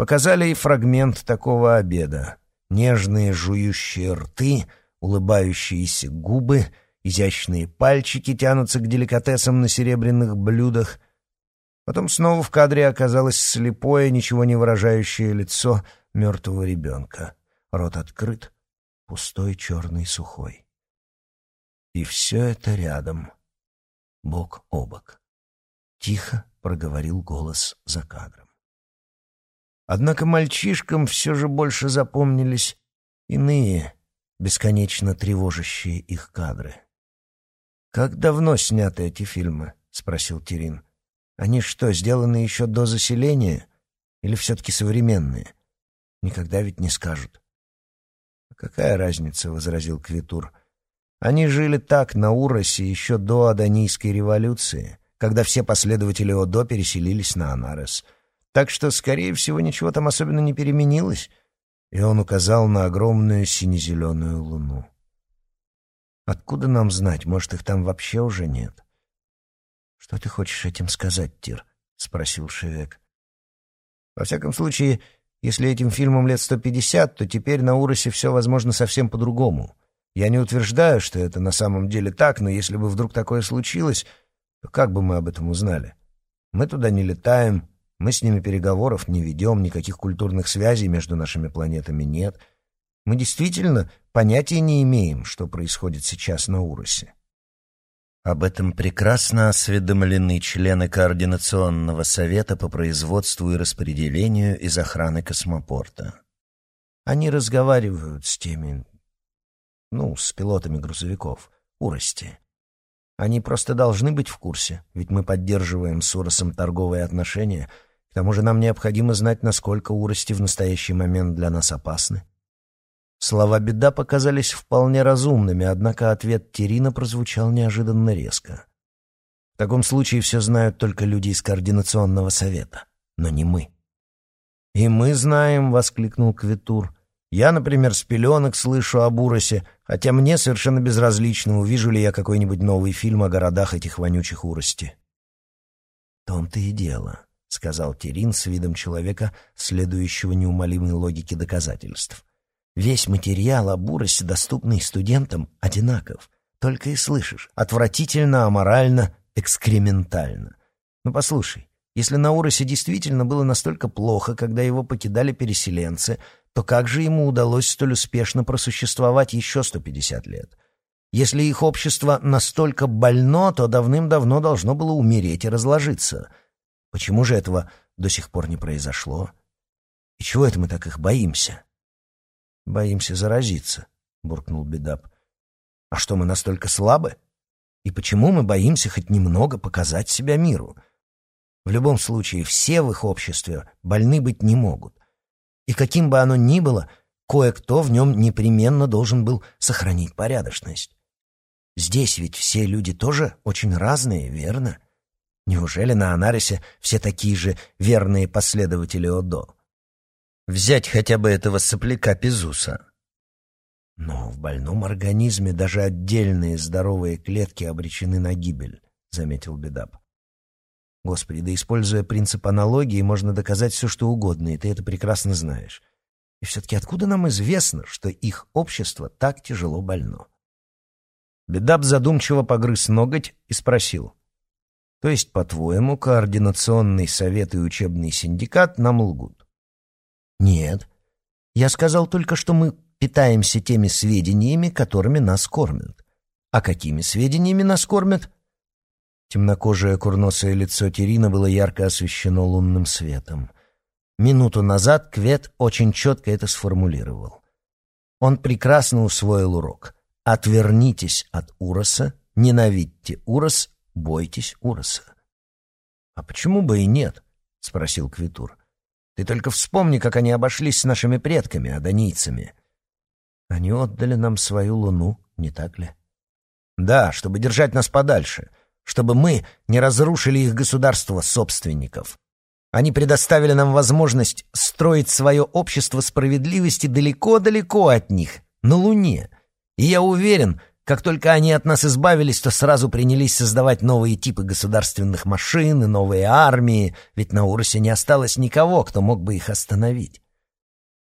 Показали и фрагмент такого обеда. Нежные жующие рты, улыбающиеся губы, изящные пальчики тянутся к деликатесам на серебряных блюдах. Потом снова в кадре оказалось слепое, ничего не выражающее лицо мертвого ребенка. Рот открыт, пустой, черный, сухой. И все это рядом, бок о бок. Тихо проговорил голос за кадром. Однако мальчишкам все же больше запомнились иные, бесконечно тревожащие их кадры. «Как давно сняты эти фильмы?» — спросил Терин. «Они что, сделаны еще до заселения? Или все-таки современные? Никогда ведь не скажут». «Какая разница?» — возразил Квитур. «Они жили так на Уросе еще до Адонийской революции, когда все последователи Одо переселились на Анарес». Так что, скорее всего, ничего там особенно не переменилось. И он указал на огромную сине-зеленую луну. Откуда нам знать? Может, их там вообще уже нет? Что ты хочешь этим сказать, Тир? спросил Шевек. Во всяком случае, если этим фильмам лет сто пятьдесят, то теперь на Уросе все, возможно, совсем по-другому. Я не утверждаю, что это на самом деле так, но если бы вдруг такое случилось, то как бы мы об этом узнали? Мы туда не летаем, мы с ними переговоров не ведем, никаких культурных связей между нашими планетами нет. Мы действительно понятия не имеем, что происходит сейчас на Уросе. Об этом прекрасно осведомлены члены Координационного совета по производству и распределению из охраны космопорта. Они разговаривают с теми, ну, с пилотами грузовиков, Урости. Они просто должны быть в курсе, ведь мы поддерживаем с Уросом торговые отношения — к тому же нам необходимо знать, насколько урости в настоящий момент для нас опасны. Слова беда показались вполне разумными, однако ответ Терина прозвучал неожиданно резко. В таком случае все знают только люди из Координационного совета, но не мы. «И мы знаем», — воскликнул Квитур. «Я, например, с пеленок слышу об Уросе, хотя мне совершенно безразлично, увижу ли я какой-нибудь новый фильм о городах этих вонючих Урости». «В том-то и дело», — сказал Терин с видом человека, следующего неумолимой логике доказательств. «Весь материал об Уросе, доступный студентам, одинаков. Только и слышишь. Отвратительно, аморально, экскрементально. Ну, послушай, если на Уросе действительно было настолько плохо, когда его покидали переселенцы, то как же ему удалось столь успешно просуществовать еще 150 лет? Если их общество настолько больно, то давным-давно должно было умереть и разложиться». Почему же этого до сих пор не произошло? И чего это мы так их боимся? Боимся заразиться, буркнул Бедап. А что, мы настолько слабы? И почему мы боимся хоть немного показать себя миру? В любом случае, все в их обществе больны быть не могут. И каким бы оно ни было, кое-кто в нем непременно должен был сохранить порядочность. Здесь ведь все люди тоже очень разные, верно? Неужели на Анарисе все такие же верные последователи Одо? Взять хотя бы этого сопляка Пизуса. Но в больном организме даже отдельные здоровые клетки обречены на гибель, заметил Бедап. Господи, да используя принцип аналогии, можно доказать все, что угодно, и ты это прекрасно знаешь. И все-таки откуда нам известно, что их общество так тяжело больно? Бедап задумчиво погрыз ноготь и спросил. То есть, по-твоему, координационный совет и учебный синдикат нам лгут? Нет. Я сказал только, что мы питаемся теми сведениями, которыми нас кормят. А какими сведениями нас кормят? Темнокожее курносое лицо Терина было ярко освещено лунным светом. Минуту назад Квет очень четко это сформулировал. Он прекрасно усвоил урок. «Отвернитесь от Уроса, ненавидьте Урос, бойтесь Уроса». «А почему бы и нет?» — спросил Квитур. «Ты только вспомни, как они обошлись с нашими предками, адонийцами. Они отдали нам свою луну, не так ли?» «Да, чтобы держать нас подальше» чтобы мы не разрушили их государство собственников. Они предоставили нам возможность строить свое общество справедливости далеко-далеко от них, на Луне. И я уверен, как только они от нас избавились, то сразу принялись создавать новые типы государственных машин и новые армии, ведь на Урусе не осталось никого, кто мог бы их остановить.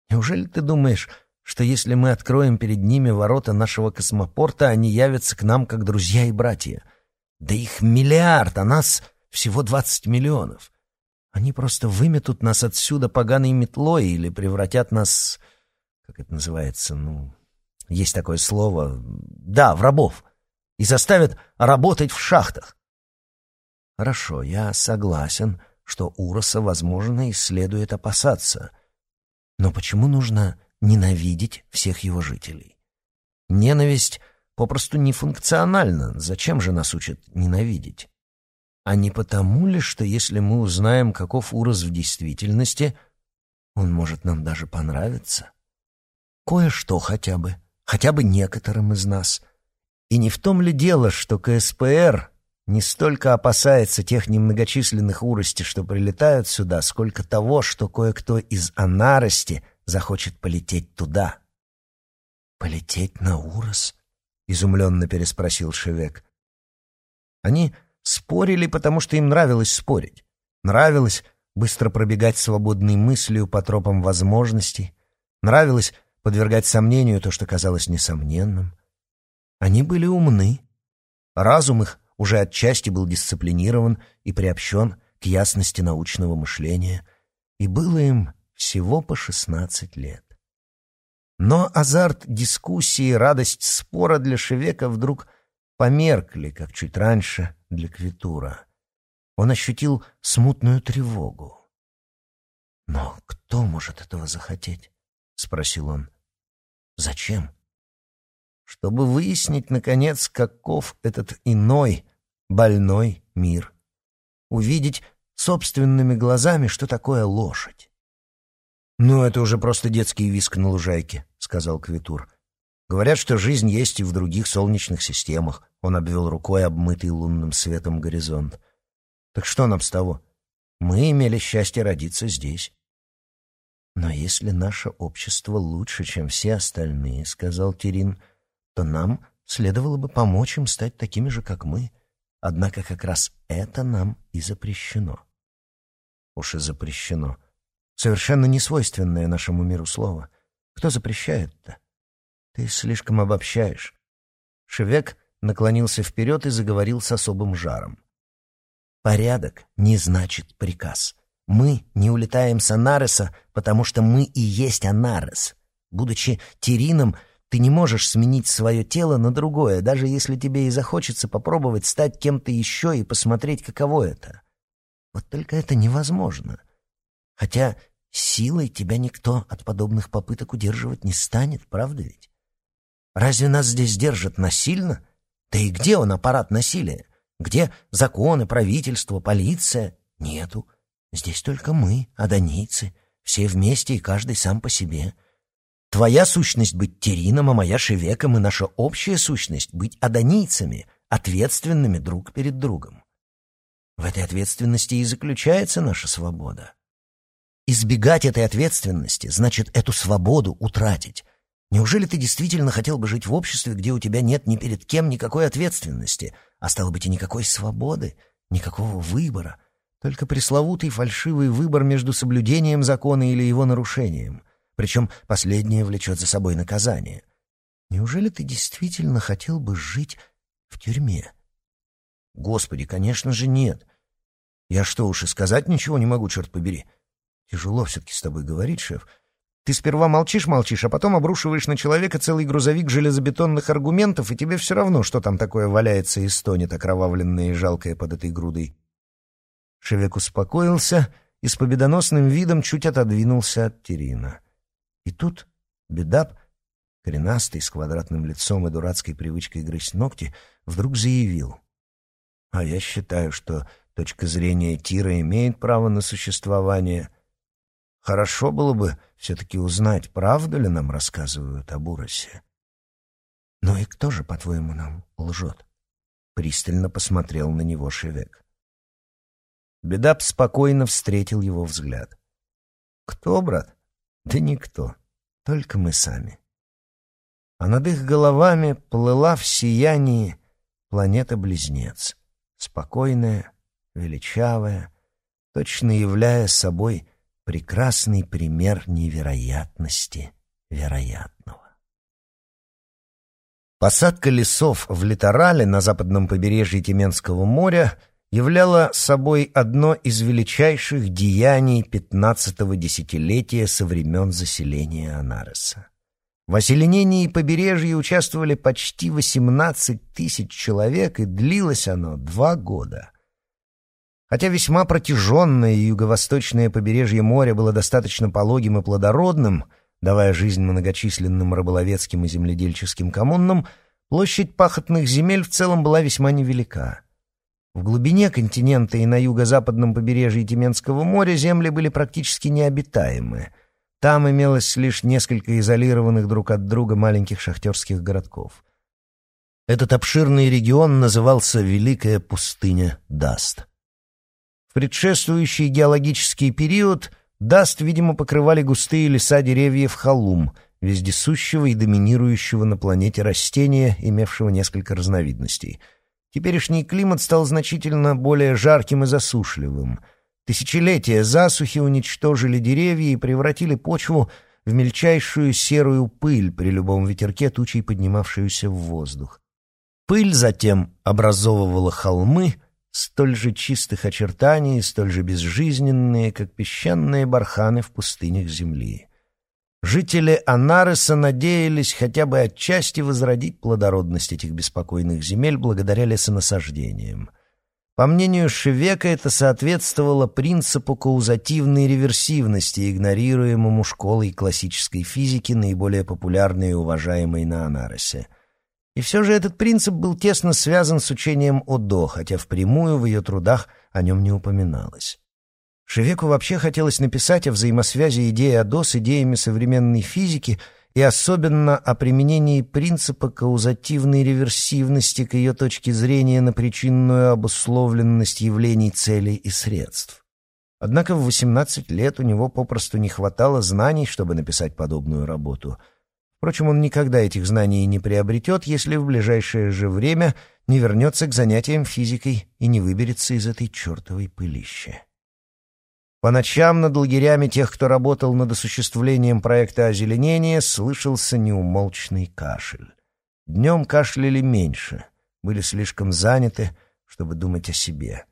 Неужели ты думаешь, что если мы откроем перед ними ворота нашего космопорта, они явятся к нам как друзья и братья? Да их миллиард, а нас всего двадцать миллионов. Они просто выметут нас отсюда поганой метлой или превратят нас... Как это называется? Ну, есть такое слово. Да, в рабов. И заставят работать в шахтах. Хорошо, я согласен, что Уроса, возможно, и следует опасаться. Но почему нужно ненавидеть всех его жителей? Ненависть попросту нефункционально. Зачем же нас учат ненавидеть? А не потому ли, что если мы узнаем, каков Урос в действительности, он может нам даже понравиться? Кое-что хотя бы, хотя бы некоторым из нас. И не в том ли дело, что КСПР не столько опасается тех немногочисленных урости, что прилетают сюда, сколько того, что кое-кто из Анарости захочет полететь туда. Полететь на Урос? — изумленно переспросил Шевек. Они спорили, потому что им нравилось спорить. Нравилось быстро пробегать свободной мыслью по тропам возможностей. Нравилось подвергать сомнению то, что казалось несомненным. Они были умны. Разум их уже отчасти был дисциплинирован и приобщен к ясности научного мышления, и было им всего по шестнадцать лет. Но азарт дискуссии радость спора для Шевека вдруг померкли, как чуть раньше для Квитура. Он ощутил смутную тревогу. «Но кто может этого захотеть?» — спросил он. «Зачем?» «Чтобы выяснить, наконец, каков этот иной, больной мир. Увидеть собственными глазами, что такое лошадь. «Ну, это уже просто детский виск на лужайке», — сказал Квитур. «Говорят, что жизнь есть и в других солнечных системах». Он обвел рукой обмытый лунным светом горизонт. «Так что нам с того? Мы имели счастье родиться здесь». «Но если наше общество лучше, чем все остальные», — сказал Терин, — «то нам следовало бы помочь им стать такими же, как мы. Однако как раз это нам и запрещено». «Уж и запрещено», Совершенно несвойственное нашему миру слово. Кто запрещает-то? Ты слишком обобщаешь. Шевек наклонился вперед и заговорил с особым жаром. Порядок не значит приказ. Мы не улетаем с Анареса, потому что мы и есть Анарес. Будучи Терином, ты не можешь сменить свое тело на другое, даже если тебе и захочется попробовать стать кем-то еще и посмотреть, каково это. Вот только это невозможно. — Хотя силой тебя никто от подобных попыток удерживать не станет, правда ведь? Разве нас здесь держат насильно? Да и где он, аппарат насилия? Где законы, правительство, полиция? Нету. Здесь только мы, адонийцы, все вместе и каждый сам по себе. Твоя сущность — быть Терином, а моя — Шевеком, и наша общая сущность — быть адонийцами, ответственными друг перед другом. В этой ответственности и заключается наша свобода. Избегать этой ответственности значит эту свободу утратить. Неужели ты действительно хотел бы жить в обществе, где у тебя нет ни перед кем никакой ответственности, а стало быть и никакой свободы, никакого выбора, только пресловутый фальшивый выбор между соблюдением закона или его нарушением — причем последнее влечет за собой наказание. Неужели ты действительно хотел бы жить в тюрьме? Господи, конечно же, нет. Я что уж и сказать ничего не могу, черт побери. Тяжело все-таки с тобой говорить, шеф. Ты сперва молчишь-молчишь, а потом обрушиваешь на человека целый грузовик железобетонных аргументов, и тебе все равно, что там такое валяется и стонет, окровавленное и жалкое под этой грудой. Шевек успокоился и с победоносным видом чуть отодвинулся от Терина. И тут Бедап, коренастый, с квадратным лицом и дурацкой привычкой грызть ногти, вдруг заявил. «А я считаю, что точка зрения Тира имеет право на существование. Хорошо было бы все-таки узнать, правду ли нам рассказывают об Уросе». «Ну и кто же, по-твоему, нам лжет?» Пристально посмотрел на него Шевек. Бедап спокойно встретил его взгляд. «Кто, брат?» Да никто, только мы сами. А над их головами плыла в сиянии планета-близнец, спокойная, величавая, точно являя собой прекрасный пример невероятности вероятного. Посадка лесов в литорале на западном побережье Тюменского моря — являла собой одно из величайших деяний пятнадцатого десятилетия со времен заселения Анареса. В озеленении побережья участвовали почти 18 тысяч человек, и длилось оно два года. Хотя весьма протяженное юго-восточное побережье моря было достаточно пологим и плодородным, давая жизнь многочисленным рыболовецким и земледельческим коммунам, площадь пахотных земель в целом была весьма невелика. В глубине континента и на юго-западном побережье Тименского моря земли были практически необитаемы. Там имелось лишь несколько изолированных друг от друга маленьких шахтерских городков. Этот обширный регион назывался Великая пустыня Даст. В предшествующий геологический период Даст, видимо, покрывали густые леса деревьев халум, вездесущего и доминирующего на планете растения, имевшего несколько разновидностей — Теперешний климат стал значительно более жарким и засушливым. Тысячелетия засухи уничтожили деревья и превратили почву в мельчайшую серую пыль при любом ветерке, тучей поднимавшуюся в воздух. Пыль затем образовывала холмы, столь же чистых очертаний, столь же безжизненные, как песчаные барханы в пустынях земли. Жители Анареса надеялись хотя бы отчасти возродить плодородность этих беспокойных земель благодаря лесонасаждениям. По мнению Шевека, это соответствовало принципу каузативной реверсивности, игнорируемому школой классической физики, наиболее популярной и уважаемой на Анаресе. И все же этот принцип был тесно связан с учением Одо, хотя впрямую в ее трудах о нем не упоминалось. Шевеку вообще хотелось написать о взаимосвязи идеи АДО с идеями современной физики и особенно о применении принципа каузативной реверсивности к ее точке зрения на причинную обусловленность явлений, целей и средств. Однако в 18 лет у него попросту не хватало знаний, чтобы написать подобную работу. Впрочем, он никогда этих знаний не приобретет, если в ближайшее же время не вернется к занятиям физикой и не выберется из этой чертовой пылищи. По ночам над лагерями тех, кто работал над осуществлением проекта озеленения, слышался неумолчный кашель. Днем кашляли меньше, были слишком заняты, чтобы думать о себе.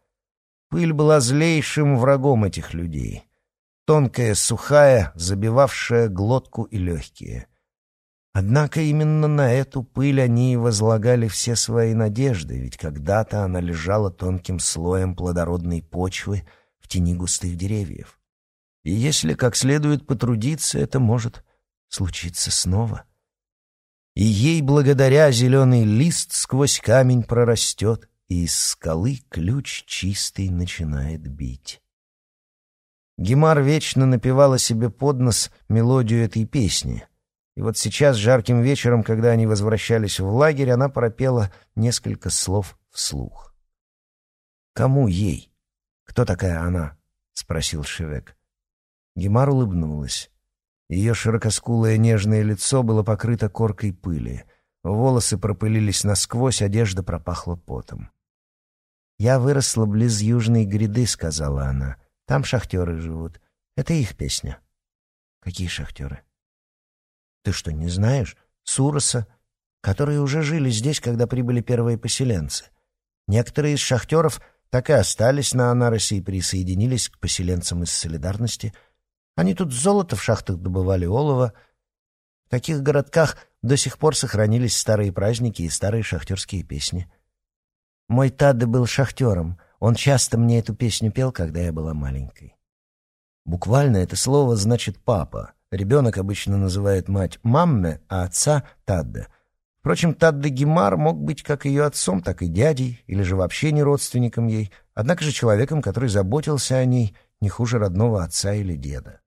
Пыль была злейшим врагом этих людей. Тонкая, сухая, забивавшая глотку и легкие. Однако именно на эту пыль они и возлагали все свои надежды, ведь когда-то она лежала тонким слоем плодородной почвы — тени густых деревьев. И если как следует потрудиться, это может случиться снова. И ей благодаря зеленый лист сквозь камень прорастет, и из скалы ключ чистый начинает бить. Гемар вечно напевала себе под нос мелодию этой песни. И вот сейчас, жарким вечером, когда они возвращались в лагерь, она пропела несколько слов вслух. «Кому ей? Кто такая она?» — спросил Шевек. Гемар улыбнулась. Ее широкоскулое нежное лицо было покрыто коркой пыли. Волосы пропылились насквозь, одежда пропахла потом. «Я выросла близ южной гряды», — сказала она. «Там шахтеры живут. Это их песня». «Какие шахтеры?» «Ты что, не знаешь? Суроса, которые уже жили здесь, когда прибыли первые поселенцы. Некоторые из шахтеров так и остались на Анаросе и присоединились к поселенцам из солидарности — они тут золото в шахтах добывали, олово. В таких городках до сих пор сохранились старые праздники и старые шахтерские песни. Мой Тадде был шахтером. Он часто мне эту песню пел, когда я была маленькой. Буквально это слово значит «папа». Ребенок обычно называет мать «мамме», а отца «Тадде». Впрочем, Тадде Гимар мог быть как ее отцом, так и дядей, или же вообще не родственником ей, однако же человеком, который заботился о ней не хуже родного отца или деда.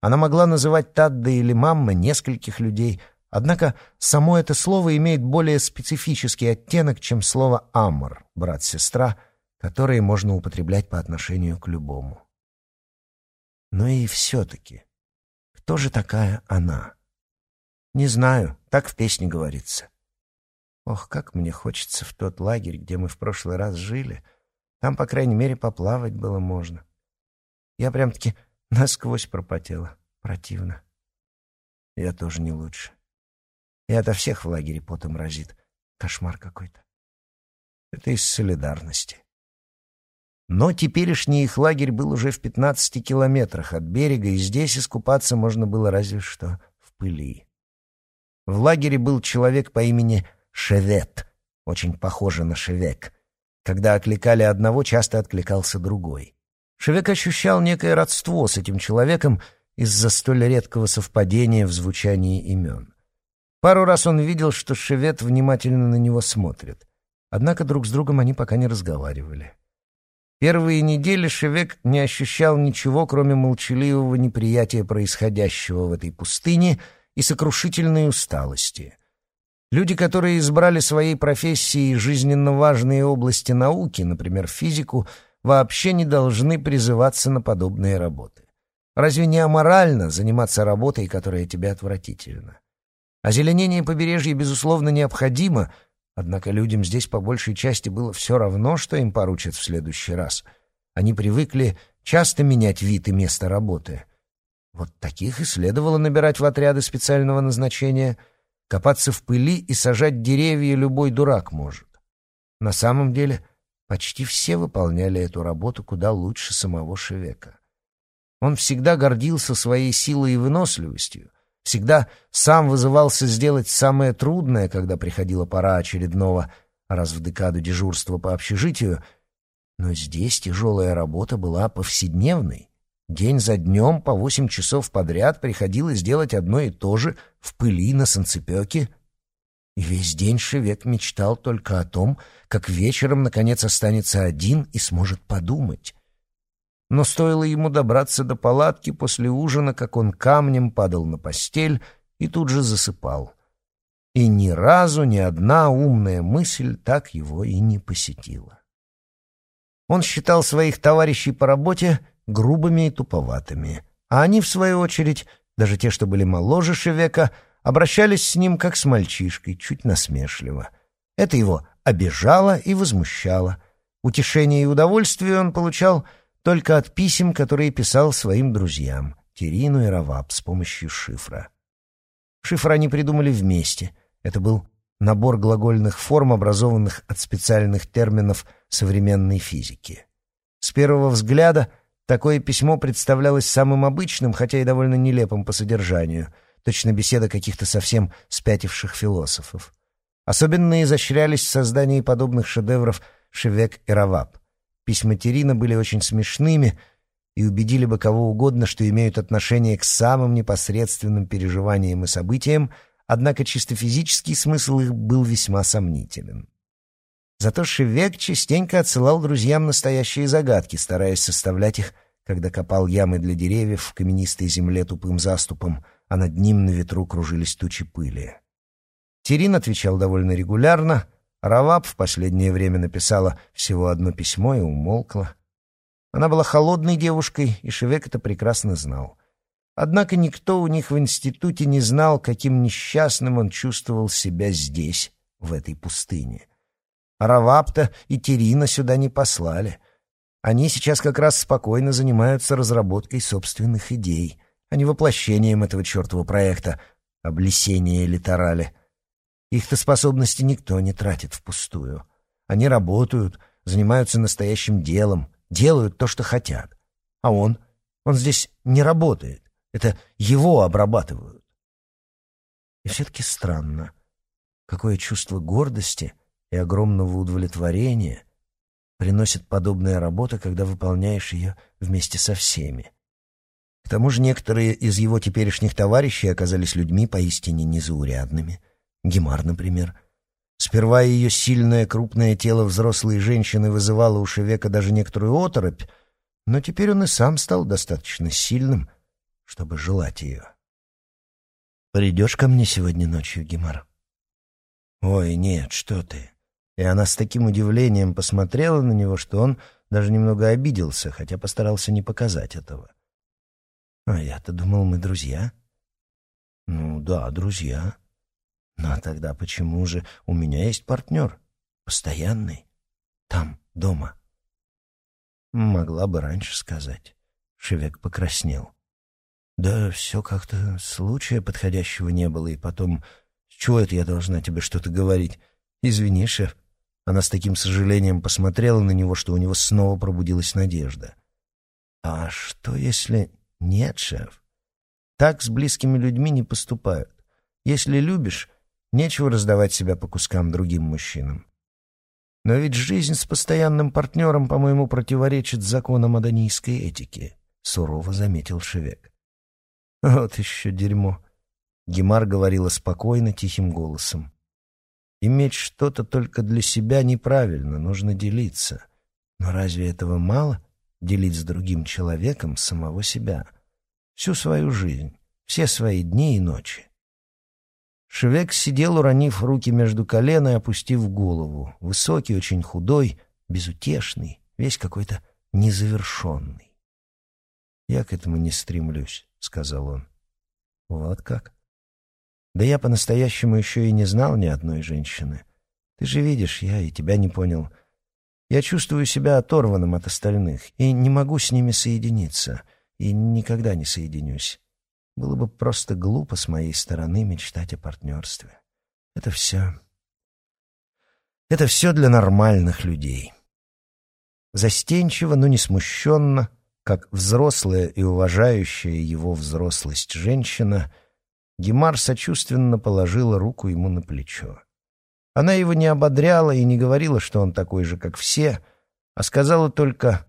Она могла называть Тадда или мамма нескольких людей, однако само это слово имеет более специфический оттенок, чем слово «амор» — брат-сестра, которые можно употреблять по отношению к любому. Но и все-таки, кто же такая она? Не знаю, так в песне говорится. Ох, как мне хочется в тот лагерь, где мы в прошлый раз жили. Там, по крайней мере, поплавать было можно. Я прям-таки насквозь пропотела. Противно. Я тоже не лучше. И ото всех в лагере потом разит. Кошмар какой-то. Это из солидарности. Но теперешний их лагерь был уже в пятнадцати километрах от берега, и здесь искупаться можно было разве что в пыли. В лагере был человек по имени Шевет, очень похоже на Шевек. Когда окликали одного, часто откликался другой. Шевек ощущал некое родство с этим человеком из-за столь редкого совпадения в звучании имен. Пару раз он видел, что Шевет внимательно на него смотрит. Однако друг с другом они пока не разговаривали. Первые недели Шевек не ощущал ничего, кроме молчаливого неприятия происходящего в этой пустыне и сокрушительной усталости. Люди, которые избрали своей профессией жизненно важные области науки, например, физику, вообще не должны призываться на подобные работы. Разве не аморально заниматься работой, которая тебе отвратительна? Озеленение побережья, безусловно, необходимо, однако людям здесь по большей части было все равно, что им поручат в следующий раз. Они привыкли часто менять вид и место работы. Вот таких и следовало набирать в отряды специального назначения. Копаться в пыли и сажать деревья любой дурак может. На самом деле Почти все выполняли эту работу куда лучше самого Шевека. Он всегда гордился своей силой и выносливостью, всегда сам вызывался сделать самое трудное, когда приходила пора очередного раз в декаду дежурства по общежитию, но здесь тяжелая работа была повседневной. День за днем по восемь часов подряд приходилось делать одно и то же в пыли на санцепёке и весь день Шевек мечтал только о том, как вечером, наконец, останется один и сможет подумать. Но стоило ему добраться до палатки после ужина, как он камнем падал на постель и тут же засыпал. И ни разу ни одна умная мысль так его и не посетила. Он считал своих товарищей по работе грубыми и туповатыми, а они, в свою очередь, даже те, что были моложе Шевека, — обращались с ним как с мальчишкой, чуть насмешливо. Это его обижало и возмущало. Утешение и удовольствие он получал только от писем, которые писал своим друзьям, Терину и Раваб, с помощью шифра. Шифр они придумали вместе. Это был набор глагольных форм, образованных от специальных терминов современной физики. С первого взгляда такое письмо представлялось самым обычным, хотя и довольно нелепым по содержанию — точно беседа каких-то совсем спятивших философов. Особенно изощрялись в создании подобных шедевров Шевек и Раваб. Письма Терина были очень смешными и убедили бы кого угодно, что имеют отношение к самым непосредственным переживаниям и событиям, однако чисто физический смысл их был весьма сомнителен. Зато Шевек частенько отсылал друзьям настоящие загадки, стараясь составлять их, когда копал ямы для деревьев в каменистой земле тупым заступом, а над ним на ветру кружились тучи пыли. Терин отвечал довольно регулярно, Раваб в последнее время написала всего одно письмо и умолкла. Она была холодной девушкой, и Шевек это прекрасно знал. Однако никто у них в институте не знал, каким несчастным он чувствовал себя здесь, в этой пустыне. Равапта и Терина сюда не послали. Они сейчас как раз спокойно занимаются разработкой собственных идей, а не воплощением этого чертова проекта «Облесение литерали». Их-то способности никто не тратит впустую. Они работают, занимаются настоящим делом, делают то, что хотят. А он? Он здесь не работает. Это его обрабатывают. И все-таки странно, какое чувство гордости и огромного удовлетворения приносит подобная работа, когда выполняешь ее вместе со всеми. К тому же некоторые из его теперешних товарищей оказались людьми поистине незаурядными. Гемар, например. Сперва ее сильное крупное тело взрослой женщины вызывало у Шевека даже некоторую оторопь, но теперь он и сам стал достаточно сильным, чтобы желать ее. «Придешь ко мне сегодня ночью, Гемар?» «Ой, нет, что ты!» И она с таким удивлением посмотрела на него, что он даже немного обиделся, хотя постарался не показать этого. «А я-то думал, мы друзья». «Ну да, друзья. Но тогда почему же у меня есть партнер? Постоянный. Там, дома». Могла бы раньше сказать. Шевек покраснел. «Да все как-то случая подходящего не было, и потом... С чего это я должна тебе что-то говорить? Извини, шеф». Она с таким сожалением посмотрела на него, что у него снова пробудилась надежда. «А что, если нет, шеф? Так с близкими людьми не поступают. Если любишь, нечего раздавать себя по кускам другим мужчинам. Но ведь жизнь с постоянным партнером, по-моему, противоречит законам адонийской этики», — сурово заметил Шевек. «Вот еще дерьмо», — Гемар говорила спокойно, тихим голосом. Иметь что-то только для себя неправильно, нужно делиться. Но разве этого мало? Делить с другим человеком самого себя. Всю свою жизнь, все свои дни и ночи. Шевек сидел, уронив руки между колен и опустив голову. Высокий, очень худой, безутешный, весь какой-то незавершенный. «Я к этому не стремлюсь», — сказал он. «Вот как?» Да я по-настоящему еще и не знал ни одной женщины. Ты же видишь, я и тебя не понял. Я чувствую себя оторванным от остальных и не могу с ними соединиться, и никогда не соединюсь. Было бы просто глупо с моей стороны мечтать о партнерстве. Это все... Это все для нормальных людей. Застенчиво, но не смущенно, как взрослая и уважающая его взрослость женщина — Гемар сочувственно положила руку ему на плечо. Она его не ободряла и не говорила, что он такой же, как все, а сказала только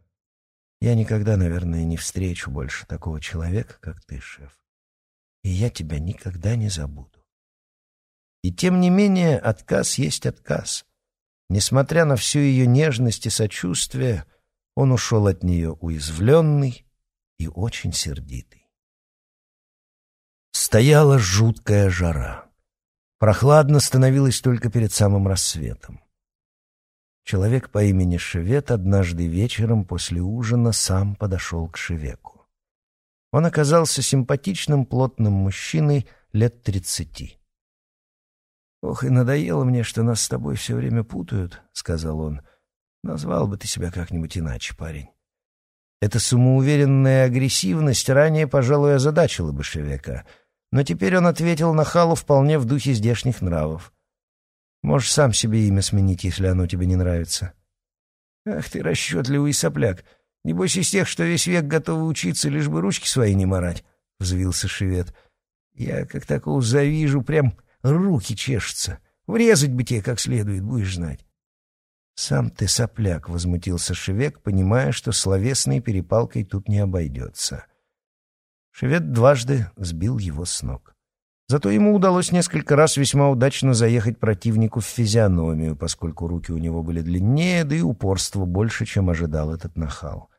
«Я никогда, наверное, не встречу больше такого человека, как ты, шеф, и я тебя никогда не забуду». И тем не менее отказ есть отказ. Несмотря на всю ее нежность и сочувствие, он ушел от нее уязвленный и очень сердитый. Стояла жуткая жара. Прохладно становилось только перед самым рассветом. Человек по имени Шевет однажды вечером после ужина сам подошел к Шевеку. Он оказался симпатичным, плотным мужчиной лет тридцати. «Ох, и надоело мне, что нас с тобой все время путают», — сказал он. «Назвал бы ты себя как-нибудь иначе, парень». Эта самоуверенная агрессивность ранее, пожалуй, озадачила бы Шевека — но теперь он ответил на Халу вполне в духе здешних нравов. Можешь сам себе имя сменить, если оно тебе не нравится. Ах ты расчетливый сопляк. Небось из тех, что весь век готовы учиться, лишь бы ручки свои не марать, — взвился швед. Я как такого завижу, прям руки чешутся. Врезать бы тебе как следует, будешь знать. «Сам ты сопляк», — возмутился Шевек, понимая, что словесной перепалкой тут не обойдется. Швед дважды сбил его с ног. Зато ему удалось несколько раз весьма удачно заехать противнику в физиономию, поскольку руки у него были длиннее, да и упорство больше, чем ожидал этот нахал.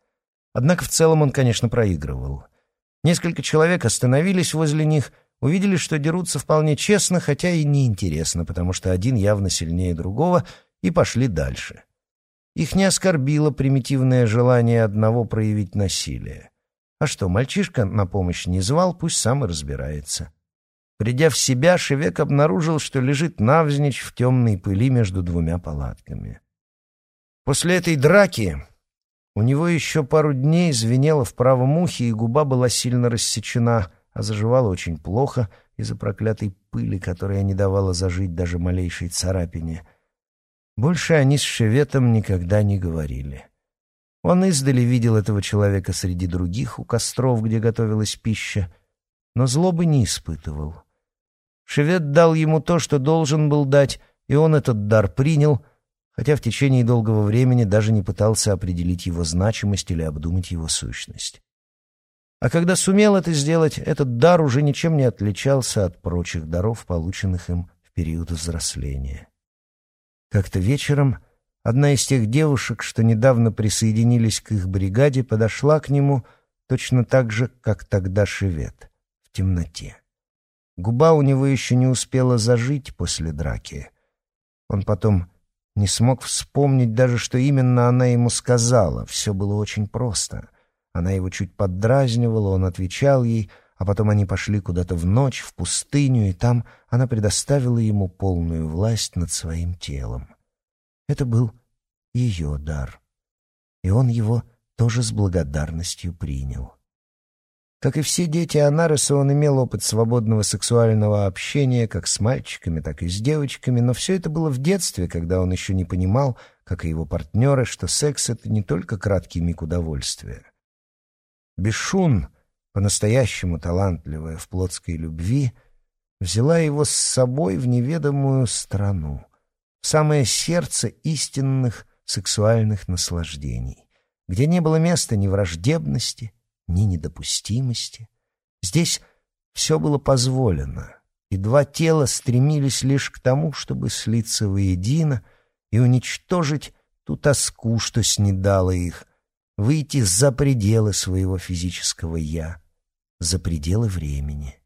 Однако в целом он, конечно, проигрывал. Несколько человек остановились возле них, увидели, что дерутся вполне честно, хотя и неинтересно, потому что один явно сильнее другого, и пошли дальше. Их не оскорбило примитивное желание одного проявить насилие. А что, мальчишка на помощь не звал, пусть сам и разбирается. Придя в себя, Шевек обнаружил, что лежит навзничь в темной пыли между двумя палатками. После этой драки у него еще пару дней звенело в правом ухе, и губа была сильно рассечена, а заживала очень плохо из-за проклятой пыли, которая не давала зажить даже малейшей царапине. Больше они с Шеветом никогда не говорили. Он издали видел этого человека среди других у костров, где готовилась пища, но злобы не испытывал. Шевет дал ему то, что должен был дать, и он этот дар принял, хотя в течение долгого времени даже не пытался определить его значимость или обдумать его сущность. А когда сумел это сделать, этот дар уже ничем не отличался от прочих даров, полученных им в период взросления. Как-то вечером одна из тех девушек, что недавно присоединились к их бригаде, подошла к нему точно так же, как тогда Шевет, в темноте. Губа у него еще не успела зажить после драки. Он потом не смог вспомнить даже, что именно она ему сказала. Все было очень просто. Она его чуть поддразнивала, он отвечал ей, а потом они пошли куда-то в ночь, в пустыню, и там она предоставила ему полную власть над своим телом. Это был ее дар. И он его тоже с благодарностью принял. Как и все дети Анареса, он имел опыт свободного сексуального общения как с мальчиками, так и с девочками, но все это было в детстве, когда он еще не понимал, как и его партнеры, что секс — это не только краткий миг удовольствия. Бешун, по-настоящему талантливая в плотской любви, взяла его с собой в неведомую страну, в самое сердце истинных сексуальных наслаждений, где не было места ни враждебности, ни недопустимости. Здесь все было позволено, и два тела стремились лишь к тому, чтобы слиться воедино и уничтожить ту тоску, что снедала их, выйти за пределы своего физического «я», за пределы времени.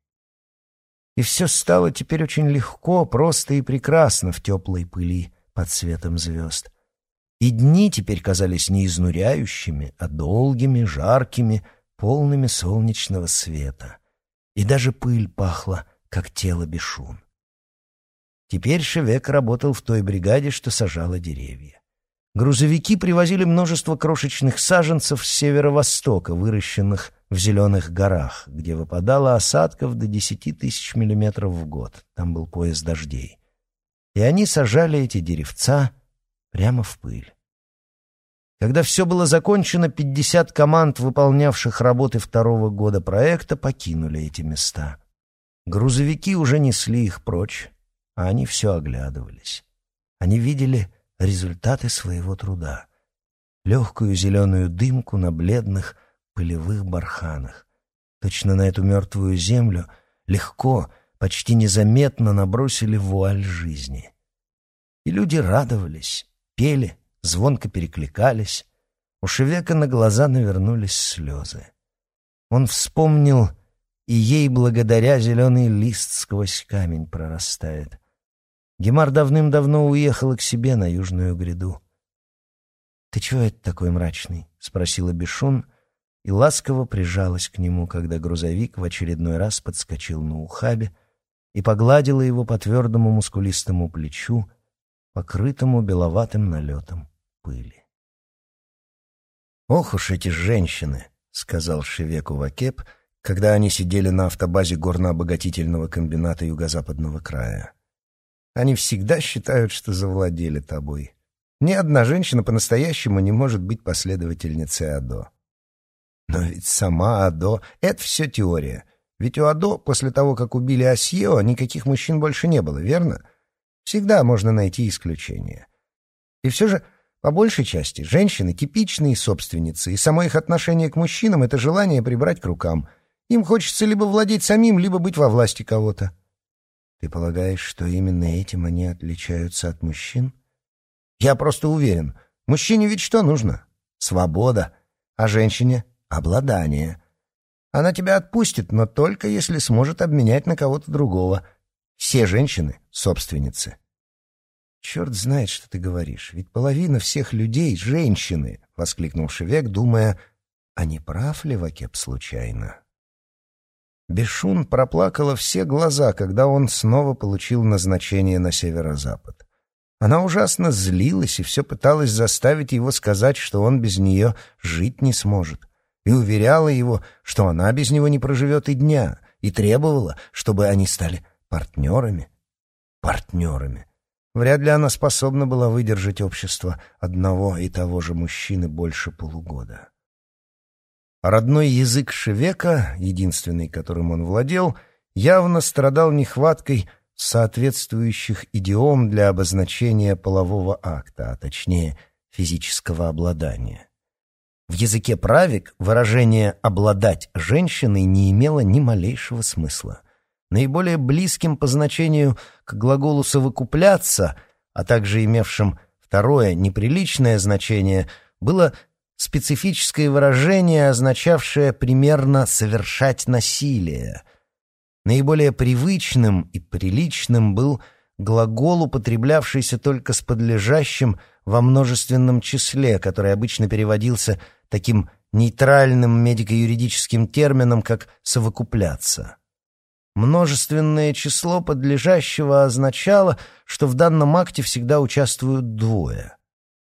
И все стало теперь очень легко, просто и прекрасно в теплой пыли под светом звезд. И дни теперь казались не изнуряющими, а долгими, жаркими, полными солнечного света, и даже пыль пахла, как тело бешун. Теперь Шевек работал в той бригаде, что сажала деревья. Грузовики привозили множество крошечных саженцев с северо-востока, выращенных в зеленых горах, где выпадало осадков до десяти тысяч миллиметров в год. Там был пояс дождей. И они сажали эти деревца прямо в пыль. Когда все было закончено, 50 команд, выполнявших работы второго года проекта, покинули эти места. Грузовики уже несли их прочь, а они все оглядывались. Они видели результаты своего труда. Легкую зеленую дымку на бледных пылевых барханах. Точно на эту мертвую землю легко, почти незаметно набросили вуаль жизни. И люди радовались, пели — звонко перекликались. У Шевека на глаза навернулись слезы. Он вспомнил, и ей благодаря зеленый лист сквозь камень прорастает. Гемар давным-давно уехала к себе на южную гряду. «Ты чего это такой мрачный?» — спросила Бешун и ласково прижалась к нему, когда грузовик в очередной раз подскочил на ухабе и погладила его по твердому мускулистому плечу, покрытому беловатым налетом пыли. «Ох уж эти женщины!» — сказал Шевеку Вакеп, когда они сидели на автобазе горно-обогатительного комбината юго-западного края. «Они всегда считают, что завладели тобой. Ни одна женщина по-настоящему не может быть последовательницей Адо. Но ведь сама Адо — это все теория. Ведь у Адо после того, как убили Асьео, никаких мужчин больше не было, верно? Всегда можно найти исключение. И все же по большей части женщины — типичные собственницы, и само их отношение к мужчинам — это желание прибрать к рукам. Им хочется либо владеть самим, либо быть во власти кого-то. Ты полагаешь, что именно этим они отличаются от мужчин? Я просто уверен. Мужчине ведь что нужно? Свобода. А женщине — обладание. Она тебя отпустит, но только если сможет обменять на кого-то другого. Все женщины — собственницы. «Черт знает, что ты говоришь, ведь половина всех людей — женщины!» — воскликнул Шевек, думая, а не прав ли Вакеп случайно? Бешун проплакала все глаза, когда он снова получил назначение на северо-запад. Она ужасно злилась и все пыталась заставить его сказать, что он без нее жить не сможет, и уверяла его, что она без него не проживет и дня, и требовала, чтобы они стали партнерами. Партнерами. Вряд ли она способна была выдержать общество одного и того же мужчины больше полугода. Родной язык Шевека, единственный, которым он владел, явно страдал нехваткой соответствующих идиом для обозначения полового акта, а точнее физического обладания. В языке правик выражение «обладать женщиной» не имело ни малейшего смысла. Наиболее близким по значению к глаголу «совокупляться», а также имевшим второе неприличное значение, было специфическое выражение, означавшее примерно «совершать насилие». Наиболее привычным и приличным был глагол, употреблявшийся только с подлежащим во множественном числе, который обычно переводился таким нейтральным медико-юридическим термином, как «совокупляться». Множественное число подлежащего означало, что в данном акте всегда участвуют двое.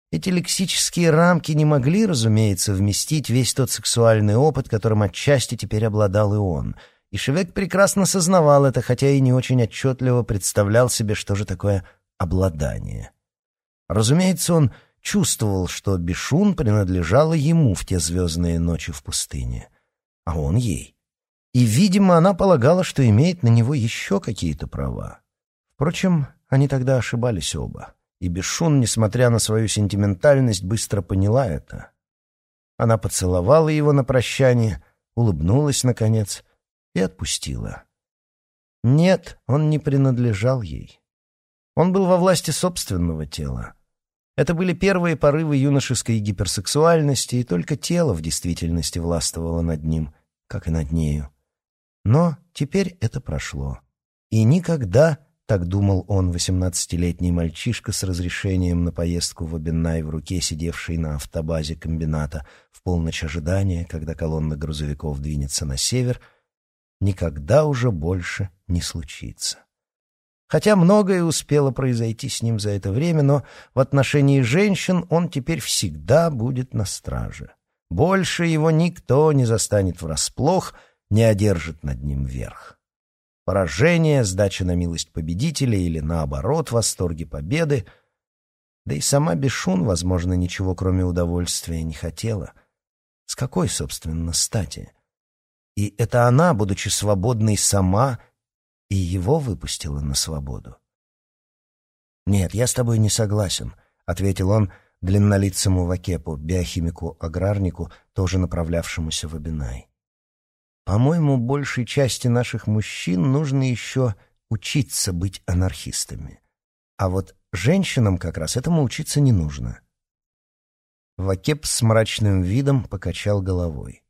Эти лексические рамки не могли, разумеется, вместить весь тот сексуальный опыт, которым отчасти теперь обладал и он. И Шевек прекрасно сознавал это, хотя и не очень отчетливо представлял себе, что же такое обладание. Разумеется, он чувствовал, что Бешун принадлежала ему в те звездные ночи в пустыне, а он ей. И, видимо, она полагала, что имеет на него еще какие-то права. Впрочем, они тогда ошибались оба и Бесшун, несмотря на свою сентиментальность, быстро поняла это. Она поцеловала его на прощание, улыбнулась, наконец, и отпустила. Нет, он не принадлежал ей. Он был во власти собственного тела. Это были первые порывы юношеской гиперсексуальности, и только тело в действительности властвовало над ним, как и над нею. Но теперь это прошло. И никогда так думал он, восемнадцатилетний мальчишка с разрешением на поездку в Обинай в руке, сидевший на автобазе комбината в полночь ожидания, когда колонна грузовиков двинется на север, никогда уже больше не случится. Хотя многое успело произойти с ним за это время, но в отношении женщин он теперь всегда будет на страже. Больше его никто не застанет врасплох, не одержит над ним верх. Поражение, сдача на милость победителя или, наоборот, восторги победы. Да и сама Бешун, возможно, ничего кроме удовольствия не хотела. С какой, собственно, стати? И это она, будучи свободной сама, и его выпустила на свободу. «Нет, я с тобой не согласен», — ответил он длиннолицему Вакепу, биохимику-аграрнику, тоже направлявшемуся в Абинай. По-моему, большей части наших мужчин нужно еще учиться быть анархистами. А вот женщинам как раз этому учиться не нужно. Вакеп с мрачным видом покачал головой.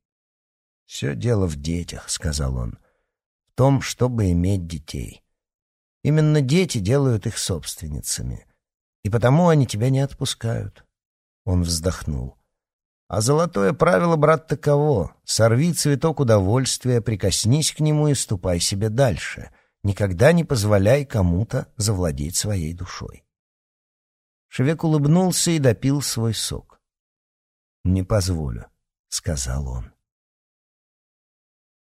«Все дело в детях», — сказал он, — «в том, чтобы иметь детей. Именно дети делают их собственницами, и потому они тебя не отпускают». Он вздохнул. А золотое правило, брат, таково. Сорви цветок удовольствия, прикоснись к нему и ступай себе дальше. Никогда не позволяй кому-то завладеть своей душой. Шевек улыбнулся и допил свой сок. «Не позволю», — сказал он.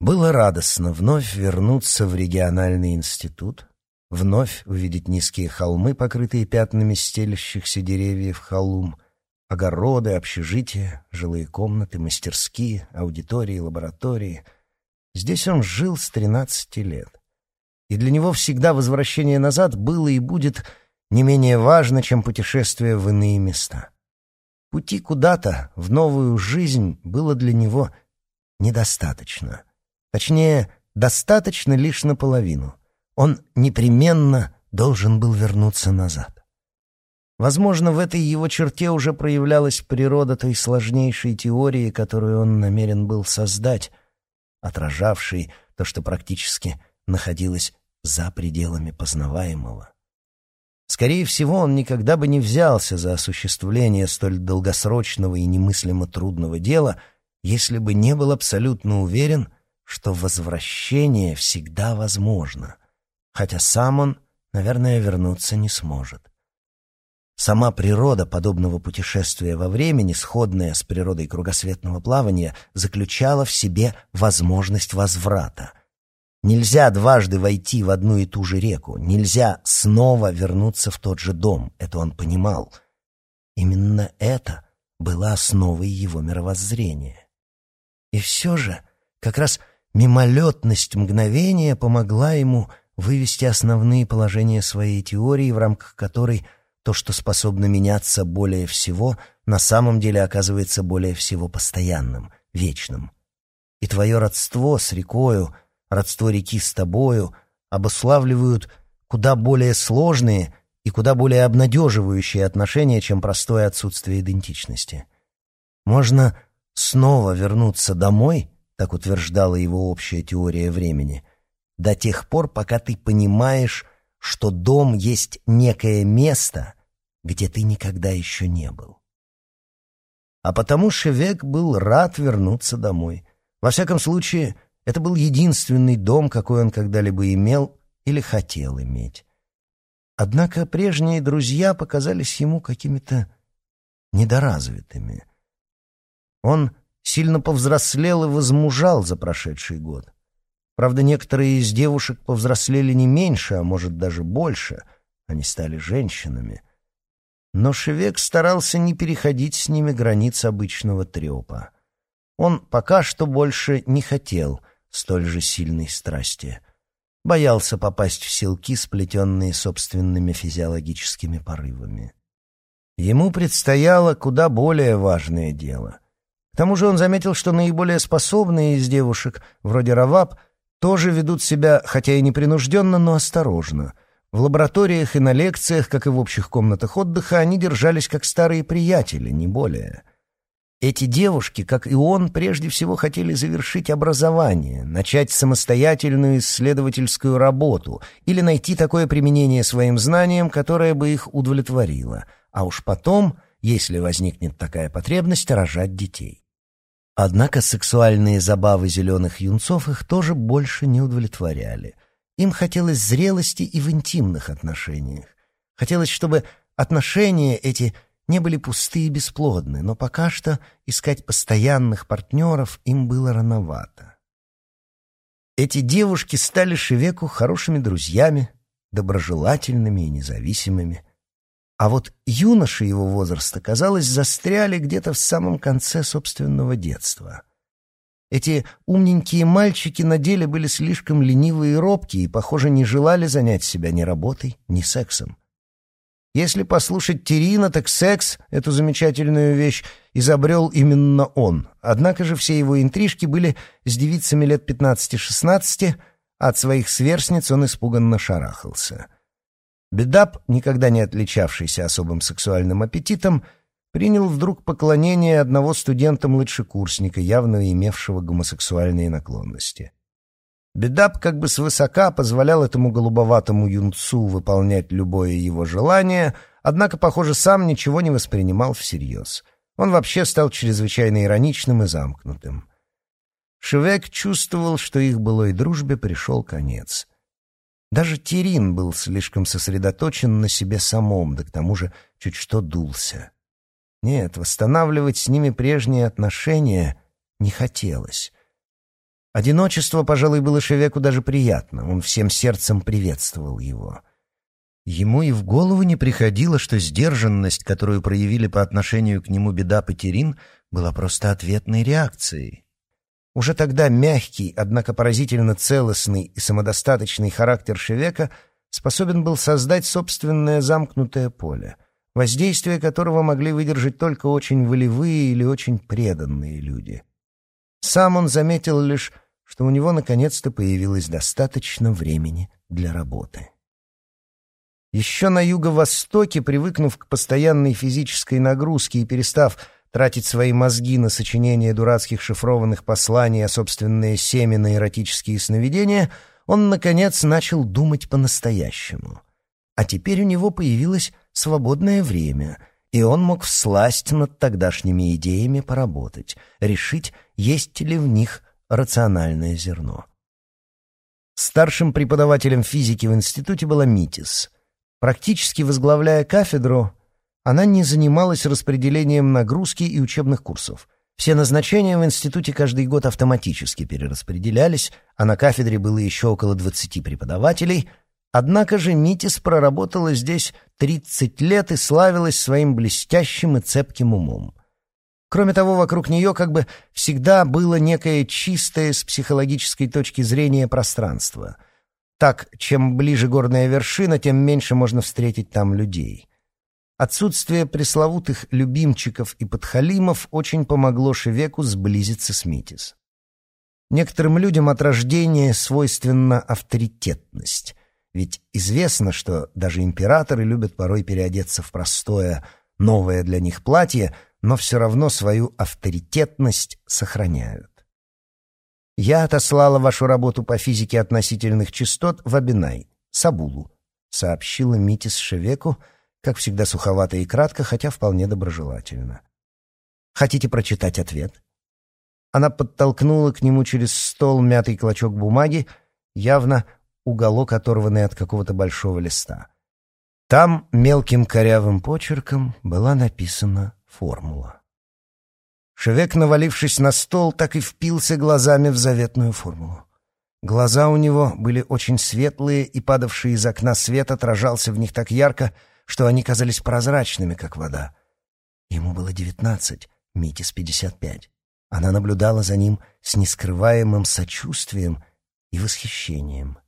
Было радостно вновь вернуться в региональный институт, вновь увидеть низкие холмы, покрытые пятнами стелящихся деревьев холум, Огороды, общежития, жилые комнаты, мастерские, аудитории, лаборатории. Здесь он жил с тринадцати лет. И для него всегда возвращение назад было и будет не менее важно, чем путешествие в иные места. Пути куда-то, в новую жизнь, было для него недостаточно. Точнее, достаточно лишь наполовину. Он непременно должен был вернуться назад. Возможно, в этой его черте уже проявлялась природа той сложнейшей теории, которую он намерен был создать, отражавшей то, что практически находилось за пределами познаваемого. Скорее всего, он никогда бы не взялся за осуществление столь долгосрочного и немыслимо трудного дела, если бы не был абсолютно уверен, что возвращение всегда возможно, хотя сам он, наверное, вернуться не сможет. Сама природа подобного путешествия во времени, сходная с природой кругосветного плавания, заключала в себе возможность возврата. Нельзя дважды войти в одну и ту же реку, нельзя снова вернуться в тот же дом, это он понимал. Именно это было основой его мировоззрения. И все же, как раз мимолетность мгновения помогла ему вывести основные положения своей теории, в рамках которой – то, что способно меняться более всего, на самом деле оказывается более всего постоянным, вечным. И твое родство с рекою, родство реки с тобою обуславливают куда более сложные и куда более обнадеживающие отношения, чем простое отсутствие идентичности. Можно снова вернуться домой, так утверждала его общая теория времени, до тех пор, пока ты понимаешь, что дом есть некое место, где ты никогда еще не был. А потому Шевек был рад вернуться домой. Во всяком случае, это был единственный дом, какой он когда-либо имел или хотел иметь. Однако прежние друзья показались ему какими-то недоразвитыми. Он сильно повзрослел и возмужал за прошедший год. Правда, некоторые из девушек повзрослели не меньше, а может даже больше. Они стали женщинами. Но Шевек старался не переходить с ними границ обычного трепа. Он пока что больше не хотел столь же сильной страсти. Боялся попасть в силки, сплетенные собственными физиологическими порывами. Ему предстояло куда более важное дело. К тому же он заметил, что наиболее способные из девушек, вроде Раваб, тоже ведут себя, хотя и непринужденно, но осторожно. В лабораториях и на лекциях, как и в общих комнатах отдыха, они держались как старые приятели, не более. Эти девушки, как и он, прежде всего хотели завершить образование, начать самостоятельную исследовательскую работу или найти такое применение своим знаниям, которое бы их удовлетворило, а уж потом, если возникнет такая потребность, рожать детей. Однако сексуальные забавы зеленых юнцов их тоже больше не удовлетворяли. Им хотелось зрелости и в интимных отношениях. Хотелось, чтобы отношения эти не были пусты и бесплодны, но пока что искать постоянных партнеров им было рановато. Эти девушки стали Шевеку хорошими друзьями, доброжелательными и независимыми. А вот юноши его возраста, казалось, застряли где-то в самом конце собственного детства. Эти умненькие мальчики на деле были слишком ленивые и робкие и, похоже, не желали занять себя ни работой, ни сексом. Если послушать Терина, так секс, эту замечательную вещь, изобрел именно он. Однако же все его интрижки были с девицами лет 15-16, а от своих сверстниц он испуганно шарахался. Бедап, никогда не отличавшийся особым сексуальным аппетитом, принял вдруг поклонение одного студента-младшекурсника, явно имевшего гомосексуальные наклонности. Бедап как бы свысока позволял этому голубоватому юнцу выполнять любое его желание, однако, похоже, сам ничего не воспринимал всерьез. Он вообще стал чрезвычайно ироничным и замкнутым. Шевек чувствовал, что их былой дружбе пришел конец — даже Терин был слишком сосредоточен на себе самом, да к тому же чуть что дулся. Нет, восстанавливать с ними прежние отношения не хотелось. Одиночество, пожалуй, было Шевеку даже приятно, он всем сердцем приветствовал его. Ему и в голову не приходило, что сдержанность, которую проявили по отношению к нему беда Патерин, была просто ответной реакцией. Уже тогда мягкий, однако поразительно целостный и самодостаточный характер Шевека способен был создать собственное замкнутое поле, воздействие которого могли выдержать только очень волевые или очень преданные люди. Сам он заметил лишь, что у него наконец-то появилось достаточно времени для работы. Еще на юго-востоке, привыкнув к постоянной физической нагрузке и перестав тратить свои мозги на сочинение дурацких шифрованных посланий о собственные семена эротические сновидения, он, наконец, начал думать по-настоящему. А теперь у него появилось свободное время, и он мог всласть над тогдашними идеями поработать, решить, есть ли в них рациональное зерно. Старшим преподавателем физики в институте была Митис. Практически возглавляя кафедру, она не занималась распределением нагрузки и учебных курсов. Все назначения в институте каждый год автоматически перераспределялись, а на кафедре было еще около 20 преподавателей. Однако же Митис проработала здесь 30 лет и славилась своим блестящим и цепким умом. Кроме того, вокруг нее как бы всегда было некое чистое с психологической точки зрения пространство — так, чем ближе горная вершина, тем меньше можно встретить там людей. Отсутствие пресловутых любимчиков и подхалимов очень помогло Шевеку сблизиться с Митис. Некоторым людям от рождения свойственна авторитетность, ведь известно, что даже императоры любят порой переодеться в простое, новое для них платье, но все равно свою авторитетность сохраняют. Я отослала вашу работу по физике относительных частот в Абинай, Сабулу, сообщила Митис Шевеку, как всегда суховато и кратко, хотя вполне доброжелательно. Хотите прочитать ответ? Она подтолкнула к нему через стол мятый клочок бумаги, явно уголок оторванный от какого-то большого листа. Там мелким корявым почерком была написана формула. Шевек, навалившись на стол, так и впился глазами в заветную формулу. Глаза у него были очень светлые, и падавший из окна свет отражался в них так ярко, что они казались прозрачными, как вода. Ему было девятнадцать, Митис пятьдесят пять. Она наблюдала за ним с нескрываемым сочувствием и восхищением.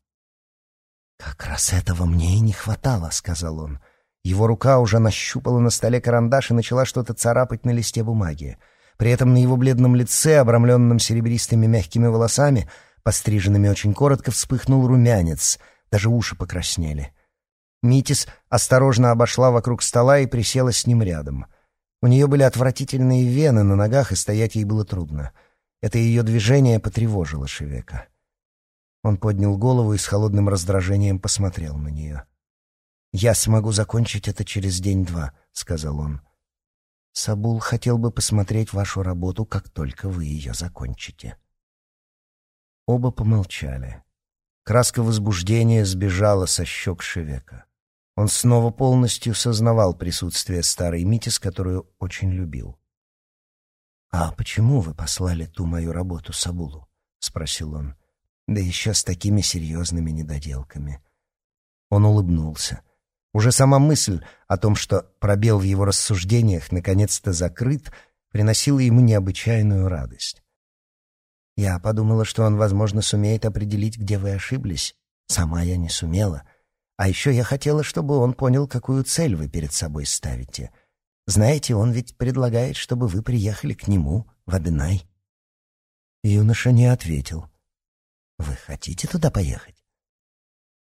«Как раз этого мне и не хватало», — сказал он. Его рука уже нащупала на столе карандаш и начала что-то царапать на листе бумаги. При этом на его бледном лице, обрамленном серебристыми мягкими волосами, постриженными очень коротко, вспыхнул румянец, даже уши покраснели. Митис осторожно обошла вокруг стола и присела с ним рядом. У нее были отвратительные вены на ногах, и стоять ей было трудно. Это ее движение потревожило Шевека. Он поднял голову и с холодным раздражением посмотрел на нее. «Я смогу закончить это через день-два», — сказал он. Сабул хотел бы посмотреть вашу работу, как только вы ее закончите. Оба помолчали. Краска возбуждения сбежала со щек Шевека. Он снова полностью сознавал присутствие старой Митис, которую очень любил. «А почему вы послали ту мою работу Сабулу?» — спросил он. «Да еще с такими серьезными недоделками». Он улыбнулся. Уже сама мысль о том, что пробел в его рассуждениях наконец-то закрыт, приносила ему необычайную радость. Я подумала, что он, возможно, сумеет определить, где вы ошиблись. Сама я не сумела. А еще я хотела, чтобы он понял, какую цель вы перед собой ставите. Знаете, он ведь предлагает, чтобы вы приехали к нему в Абинай. Юноша не ответил. «Вы хотите туда поехать?»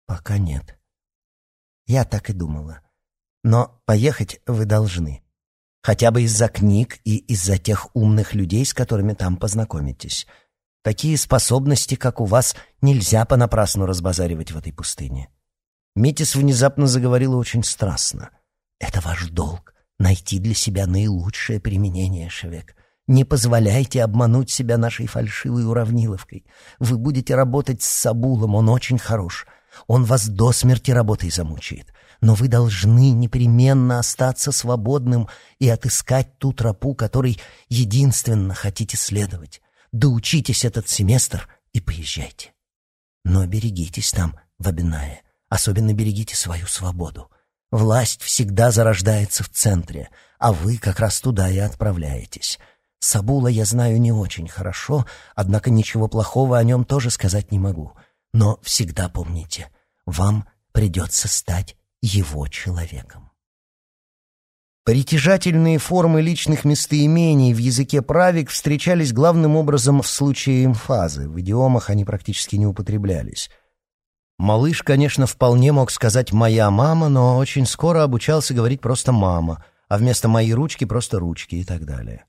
«Пока нет». Я так и думала. Но поехать вы должны. Хотя бы из-за книг и из-за тех умных людей, с которыми там познакомитесь. Такие способности, как у вас, нельзя понапрасну разбазаривать в этой пустыне. Митис внезапно заговорила очень страстно. «Это ваш долг — найти для себя наилучшее применение, Шевек. Не позволяйте обмануть себя нашей фальшивой уравниловкой. Вы будете работать с Сабулом, он очень хорош. Он вас до смерти работой замучает. Но вы должны непременно остаться свободным и отыскать ту тропу, которой единственно хотите следовать. Доучитесь этот семестр и поезжайте. Но берегитесь там, в Абинае. Особенно берегите свою свободу. Власть всегда зарождается в центре, а вы как раз туда и отправляетесь. Сабула я знаю не очень хорошо, однако ничего плохого о нем тоже сказать не могу. Но всегда помните, вам придется стать его человеком. Притяжательные формы личных местоимений в языке правик встречались главным образом в случае эмфазы, в идиомах они практически не употреблялись. Малыш, конечно, вполне мог сказать «моя мама», но очень скоро обучался говорить просто «мама», а вместо «моей ручки» просто «ручки» и так далее.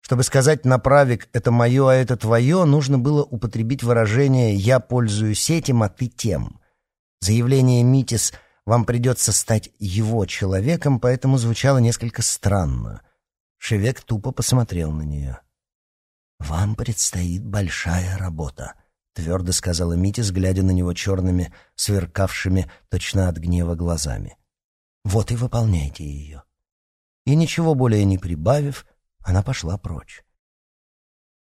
Чтобы сказать на правик «это мое, а это твое», нужно было употребить выражение «я пользуюсь этим, а ты тем». Заявление Митис «вам придется стать его человеком», поэтому звучало несколько странно. Шевек тупо посмотрел на нее. «Вам предстоит большая работа», твердо сказала Митис, глядя на него черными, сверкавшими точно от гнева глазами. Вот и выполняйте ее. И ничего более не прибавив, она пошла прочь.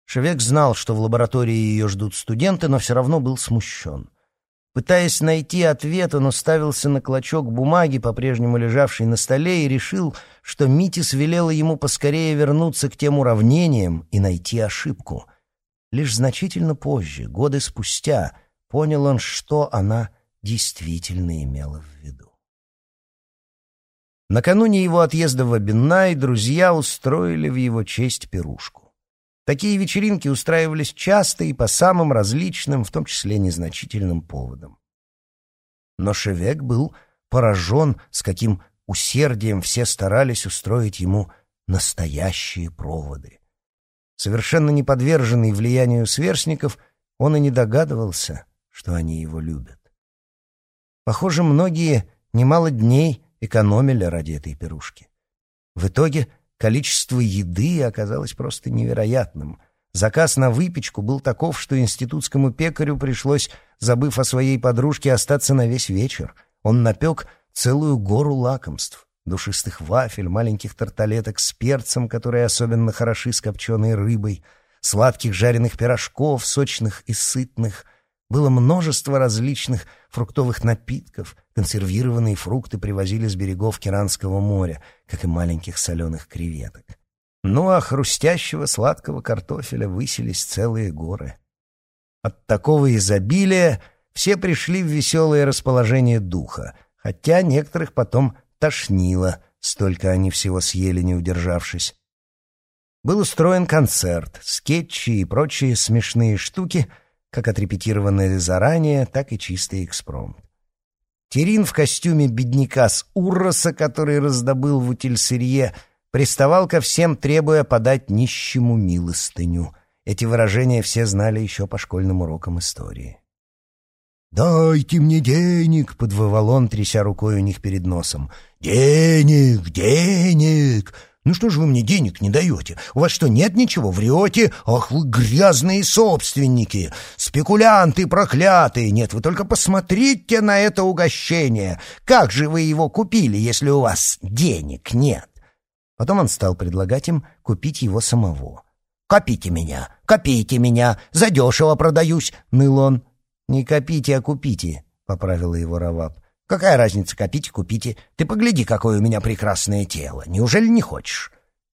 Шевек знал, что в лаборатории ее ждут студенты, но все равно был смущен. Пытаясь найти ответ, он уставился на клочок бумаги, по-прежнему лежавший на столе, и решил, что Митис велела ему поскорее вернуться к тем уравнениям и найти ошибку — Лишь значительно позже, годы спустя, понял он, что она действительно имела в виду. Накануне его отъезда в Абинай друзья устроили в его честь пирушку. Такие вечеринки устраивались часто и по самым различным, в том числе незначительным поводам. Но Шевек был поражен, с каким усердием все старались устроить ему настоящие проводы. Совершенно не подверженный влиянию сверстников, он и не догадывался, что они его любят. Похоже, многие немало дней экономили ради этой пирушки. В итоге количество еды оказалось просто невероятным. Заказ на выпечку был таков, что институтскому пекарю пришлось, забыв о своей подружке, остаться на весь вечер. Он напек целую гору лакомств душистых вафель, маленьких тарталеток с перцем, которые особенно хороши с копченой рыбой, сладких жареных пирожков, сочных и сытных. Было множество различных фруктовых напитков, консервированные фрукты привозили с берегов Киранского моря, как и маленьких соленых креветок. Ну а хрустящего сладкого картофеля высились целые горы. От такого изобилия все пришли в веселое расположение духа, хотя некоторых потом тошнило, столько они всего съели, не удержавшись. Был устроен концерт, скетчи и прочие смешные штуки, как отрепетированные заранее, так и чистый экспромт. Терин в костюме бедняка с Урроса, который раздобыл в утильсырье, приставал ко всем, требуя подать нищему милостыню. Эти выражения все знали еще по школьным урокам истории. «Дайте мне денег!» — подвывал он, тряся рукой у них перед носом. «Денег! Денег! Ну что же вы мне денег не даете? У вас что, нет ничего? Врете? Ах, вы грязные собственники! Спекулянты проклятые! Нет, вы только посмотрите на это угощение! Как же вы его купили, если у вас денег нет?» Потом он стал предлагать им купить его самого. «Копите меня! Копите меня! Задешево продаюсь!» — ныл он. «Не копите, а купите», — поправила его Раваб. «Какая разница, копите, купите? Ты погляди, какое у меня прекрасное тело. Неужели не хочешь?»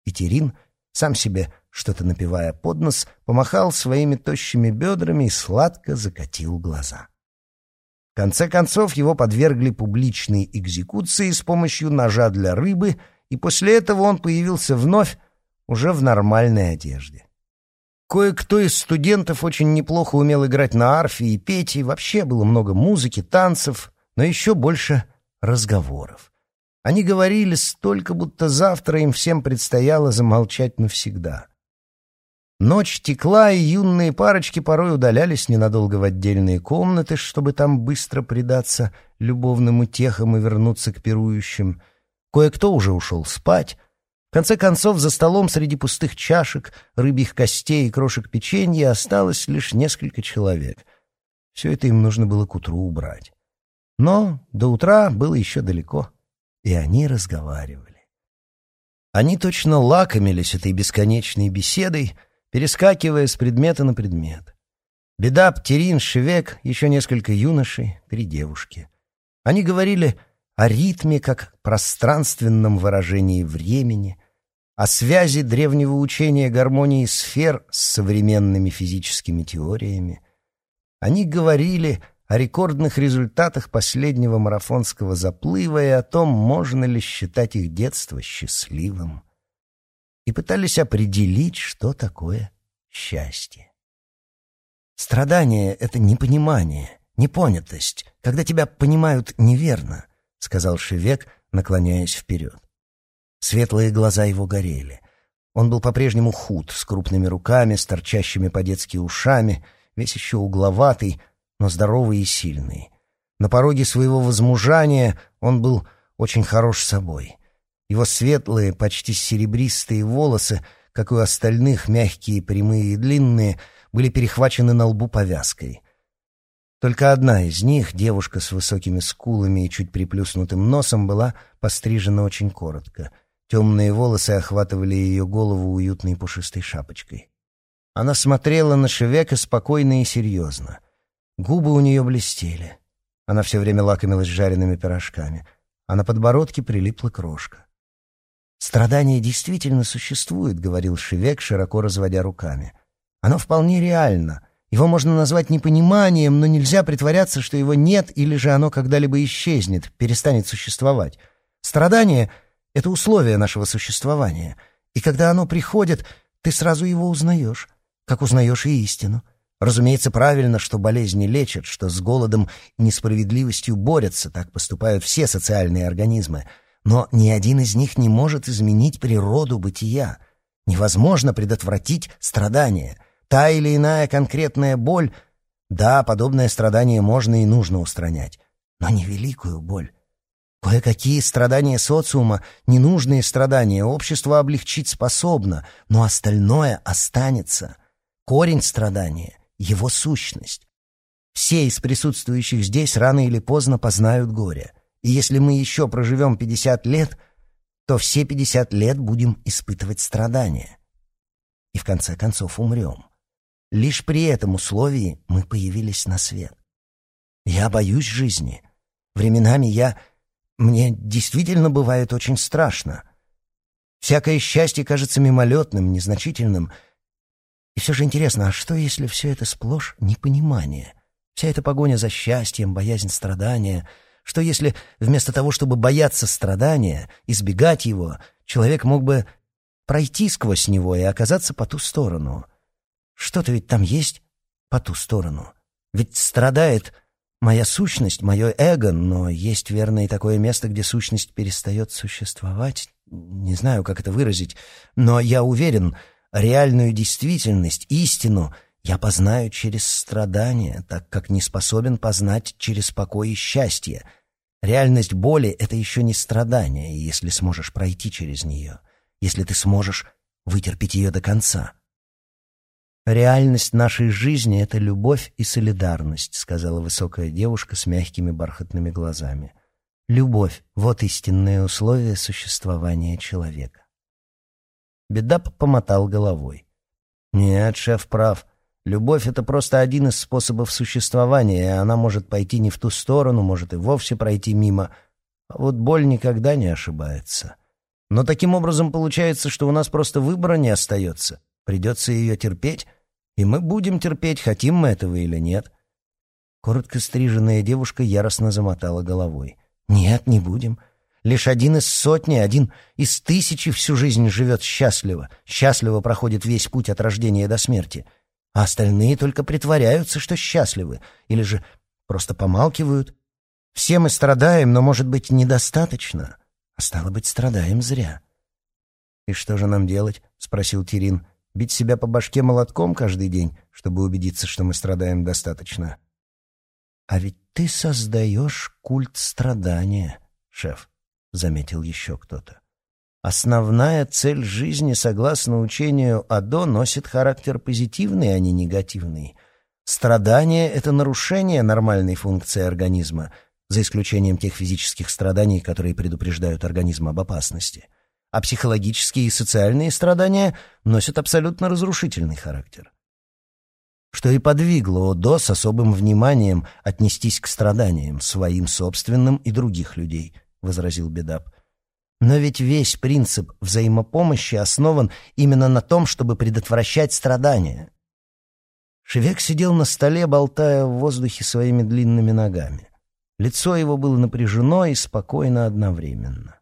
И Терин, сам себе что-то напивая под нос, помахал своими тощими бедрами и сладко закатил глаза. В конце концов его подвергли публичной экзекуции с помощью ножа для рыбы, и после этого он появился вновь уже в нормальной одежде. Кое-кто из студентов очень неплохо умел играть на арфе и петь, и вообще было много музыки, танцев, но еще больше разговоров. Они говорили столько, будто завтра им всем предстояло замолчать навсегда. Ночь текла, и юные парочки порой удалялись ненадолго в отдельные комнаты, чтобы там быстро предаться любовным утехам и вернуться к пирующим. Кое-кто уже ушел спать, в конце концов, за столом среди пустых чашек, рыбьих костей и крошек печенья осталось лишь несколько человек. Все это им нужно было к утру убрать. Но до утра было еще далеко, и они разговаривали. Они точно лакомились этой бесконечной беседой, перескакивая с предмета на предмет. Беда, Птерин, Шевек, еще несколько юношей, три девушки. Они говорили о ритме как пространственном выражении времени, о связи древнего учения гармонии сфер с современными физическими теориями. Они говорили о рекордных результатах последнего марафонского заплыва и о том, можно ли считать их детство счастливым. И пытались определить, что такое счастье. Страдание — это непонимание, непонятость, когда тебя понимают неверно», — сказал Шевек, наклоняясь вперед. Светлые глаза его горели. Он был по-прежнему худ, с крупными руками, с торчащими по-детски ушами, весь еще угловатый, но здоровый и сильный. На пороге своего возмужания он был очень хорош собой. Его светлые, почти серебристые волосы, как и у остальных, мягкие, прямые и длинные, были перехвачены на лбу повязкой. Только одна из них, девушка с высокими скулами и чуть приплюснутым носом, была пострижена очень коротко. Темные волосы охватывали ее голову уютной пушистой шапочкой. Она смотрела на Шевека спокойно и серьезно. Губы у нее блестели. Она все время лакомилась жареными пирожками, а на подбородке прилипла крошка. «Страдание действительно существует», — говорил Шевек, широко разводя руками. «Оно вполне реально. Его можно назвать непониманием, но нельзя притворяться, что его нет или же оно когда-либо исчезнет, перестанет существовать. Страдание — это условие нашего существования, и когда оно приходит, ты сразу его узнаешь, как узнаешь и истину». Разумеется, правильно, что болезни лечат, что с голодом и несправедливостью борются, так поступают все социальные организмы — но ни один из них не может изменить природу бытия. Невозможно предотвратить страдания. Та или иная конкретная боль, да, подобное страдание можно и нужно устранять, но не великую боль. Кое-какие страдания социума, ненужные страдания, общество облегчить способно, но остальное останется. Корень страдания — его сущность. Все из присутствующих здесь рано или поздно познают горе. И если мы еще проживем 50 лет, то все 50 лет будем испытывать страдания. И в конце концов умрем. Лишь при этом условии мы появились на свет. Я боюсь жизни. Временами я... Мне действительно бывает очень страшно. Всякое счастье кажется мимолетным, незначительным. И все же интересно, а что, если все это сплошь непонимание? Вся эта погоня за счастьем, боязнь страдания — что если вместо того, чтобы бояться страдания, избегать его, человек мог бы пройти сквозь него и оказаться по ту сторону? Что-то ведь там есть по ту сторону. Ведь страдает моя сущность, мое эго, но есть верно и такое место, где сущность перестает существовать. Не знаю, как это выразить, но я уверен, реальную действительность, истину я познаю через страдания, так как не способен познать через покой и счастье — Реальность боли — это еще не страдание, если сможешь пройти через нее, если ты сможешь вытерпеть ее до конца. «Реальность нашей жизни — это любовь и солидарность», — сказала высокая девушка с мягкими бархатными глазами. «Любовь — вот истинное условие существования человека». Бедап помотал головой. «Нет, шеф прав. Любовь — это просто один из способов существования, и она может пойти не в ту сторону, может и вовсе пройти мимо. А вот боль никогда не ошибается. Но таким образом получается, что у нас просто выбора не остается. Придется ее терпеть, и мы будем терпеть, хотим мы этого или нет. Коротко стриженная девушка яростно замотала головой. «Нет, не будем. Лишь один из сотни, один из тысячи всю жизнь живет счастливо. Счастливо проходит весь путь от рождения до смерти» а остальные только притворяются, что счастливы, или же просто помалкивают. Все мы страдаем, но, может быть, недостаточно, а стало быть, страдаем зря. «И что же нам делать?» — спросил Терин. «Бить себя по башке молотком каждый день, чтобы убедиться, что мы страдаем достаточно?» «А ведь ты создаешь культ страдания, шеф», — заметил еще кто-то. Основная цель жизни, согласно учению Адо, носит характер позитивный, а не негативный. Страдание — это нарушение нормальной функции организма, за исключением тех физических страданий, которые предупреждают организм об опасности. А психологические и социальные страдания носят абсолютно разрушительный характер. Что и подвигло Одо с особым вниманием отнестись к страданиям, своим собственным и других людей, — возразил Бедап. Но ведь весь принцип взаимопомощи основан именно на том, чтобы предотвращать страдания. Шевек сидел на столе, болтая в воздухе своими длинными ногами. Лицо его было напряжено и спокойно одновременно.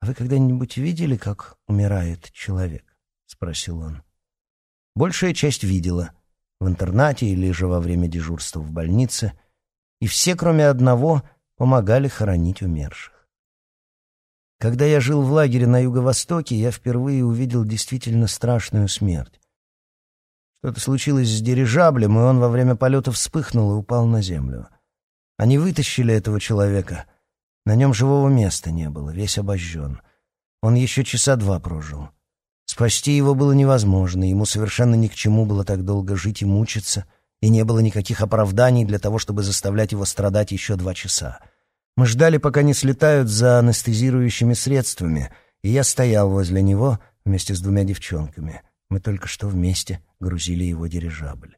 «А вы когда-нибудь видели, как умирает человек?» — спросил он. «Большая часть видела. в интернате или же во время дежурства в больнице, и все, кроме одного, помогали хоронить умерших. Когда я жил в лагере на юго-востоке, я впервые увидел действительно страшную смерть. Что-то случилось с дирижаблем, и он во время полета вспыхнул и упал на землю. Они вытащили этого человека. На нем живого места не было, весь обожжен. Он еще часа два прожил. Спасти его было невозможно, ему совершенно ни к чему было так долго жить и мучиться, и не было никаких оправданий для того, чтобы заставлять его страдать еще два часа. Мы ждали, пока не слетают за анестезирующими средствами, и я стоял возле него вместе с двумя девчонками. Мы только что вместе грузили его дирижабль.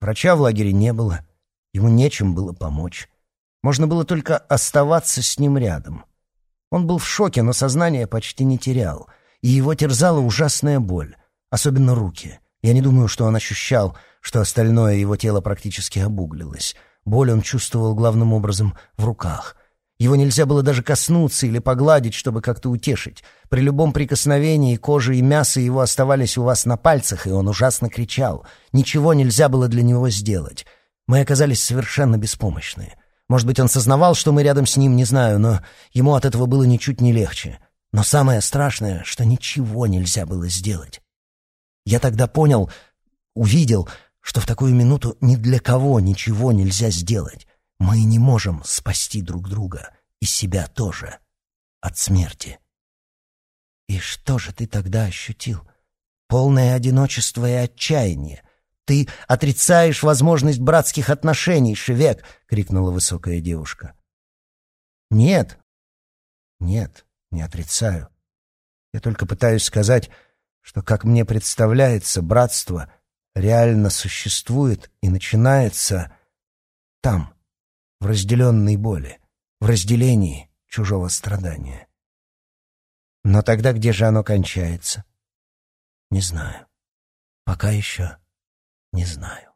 Врача в лагере не было, ему нечем было помочь. Можно было только оставаться с ним рядом. Он был в шоке, но сознание почти не терял, и его терзала ужасная боль, особенно руки. Я не думаю, что он ощущал, что остальное его тело практически обуглилось — Боль он чувствовал главным образом в руках. Его нельзя было даже коснуться или погладить, чтобы как-то утешить. При любом прикосновении кожа и мясо его оставались у вас на пальцах, и он ужасно кричал. Ничего нельзя было для него сделать. Мы оказались совершенно беспомощны. Может быть, он сознавал, что мы рядом с ним, не знаю, но ему от этого было ничуть не легче. Но самое страшное, что ничего нельзя было сделать. Я тогда понял, увидел, что в такую минуту ни для кого ничего нельзя сделать. Мы не можем спасти друг друга и себя тоже от смерти. И что же ты тогда ощутил? Полное одиночество и отчаяние. Ты отрицаешь возможность братских отношений, Шевек, крикнула высокая девушка. Нет. Нет, не отрицаю. Я только пытаюсь сказать, что, как мне представляется, братство реально существует и начинается там, в разделенной боли, в разделении чужого страдания. Но тогда где же оно кончается? Не знаю. Пока еще не знаю.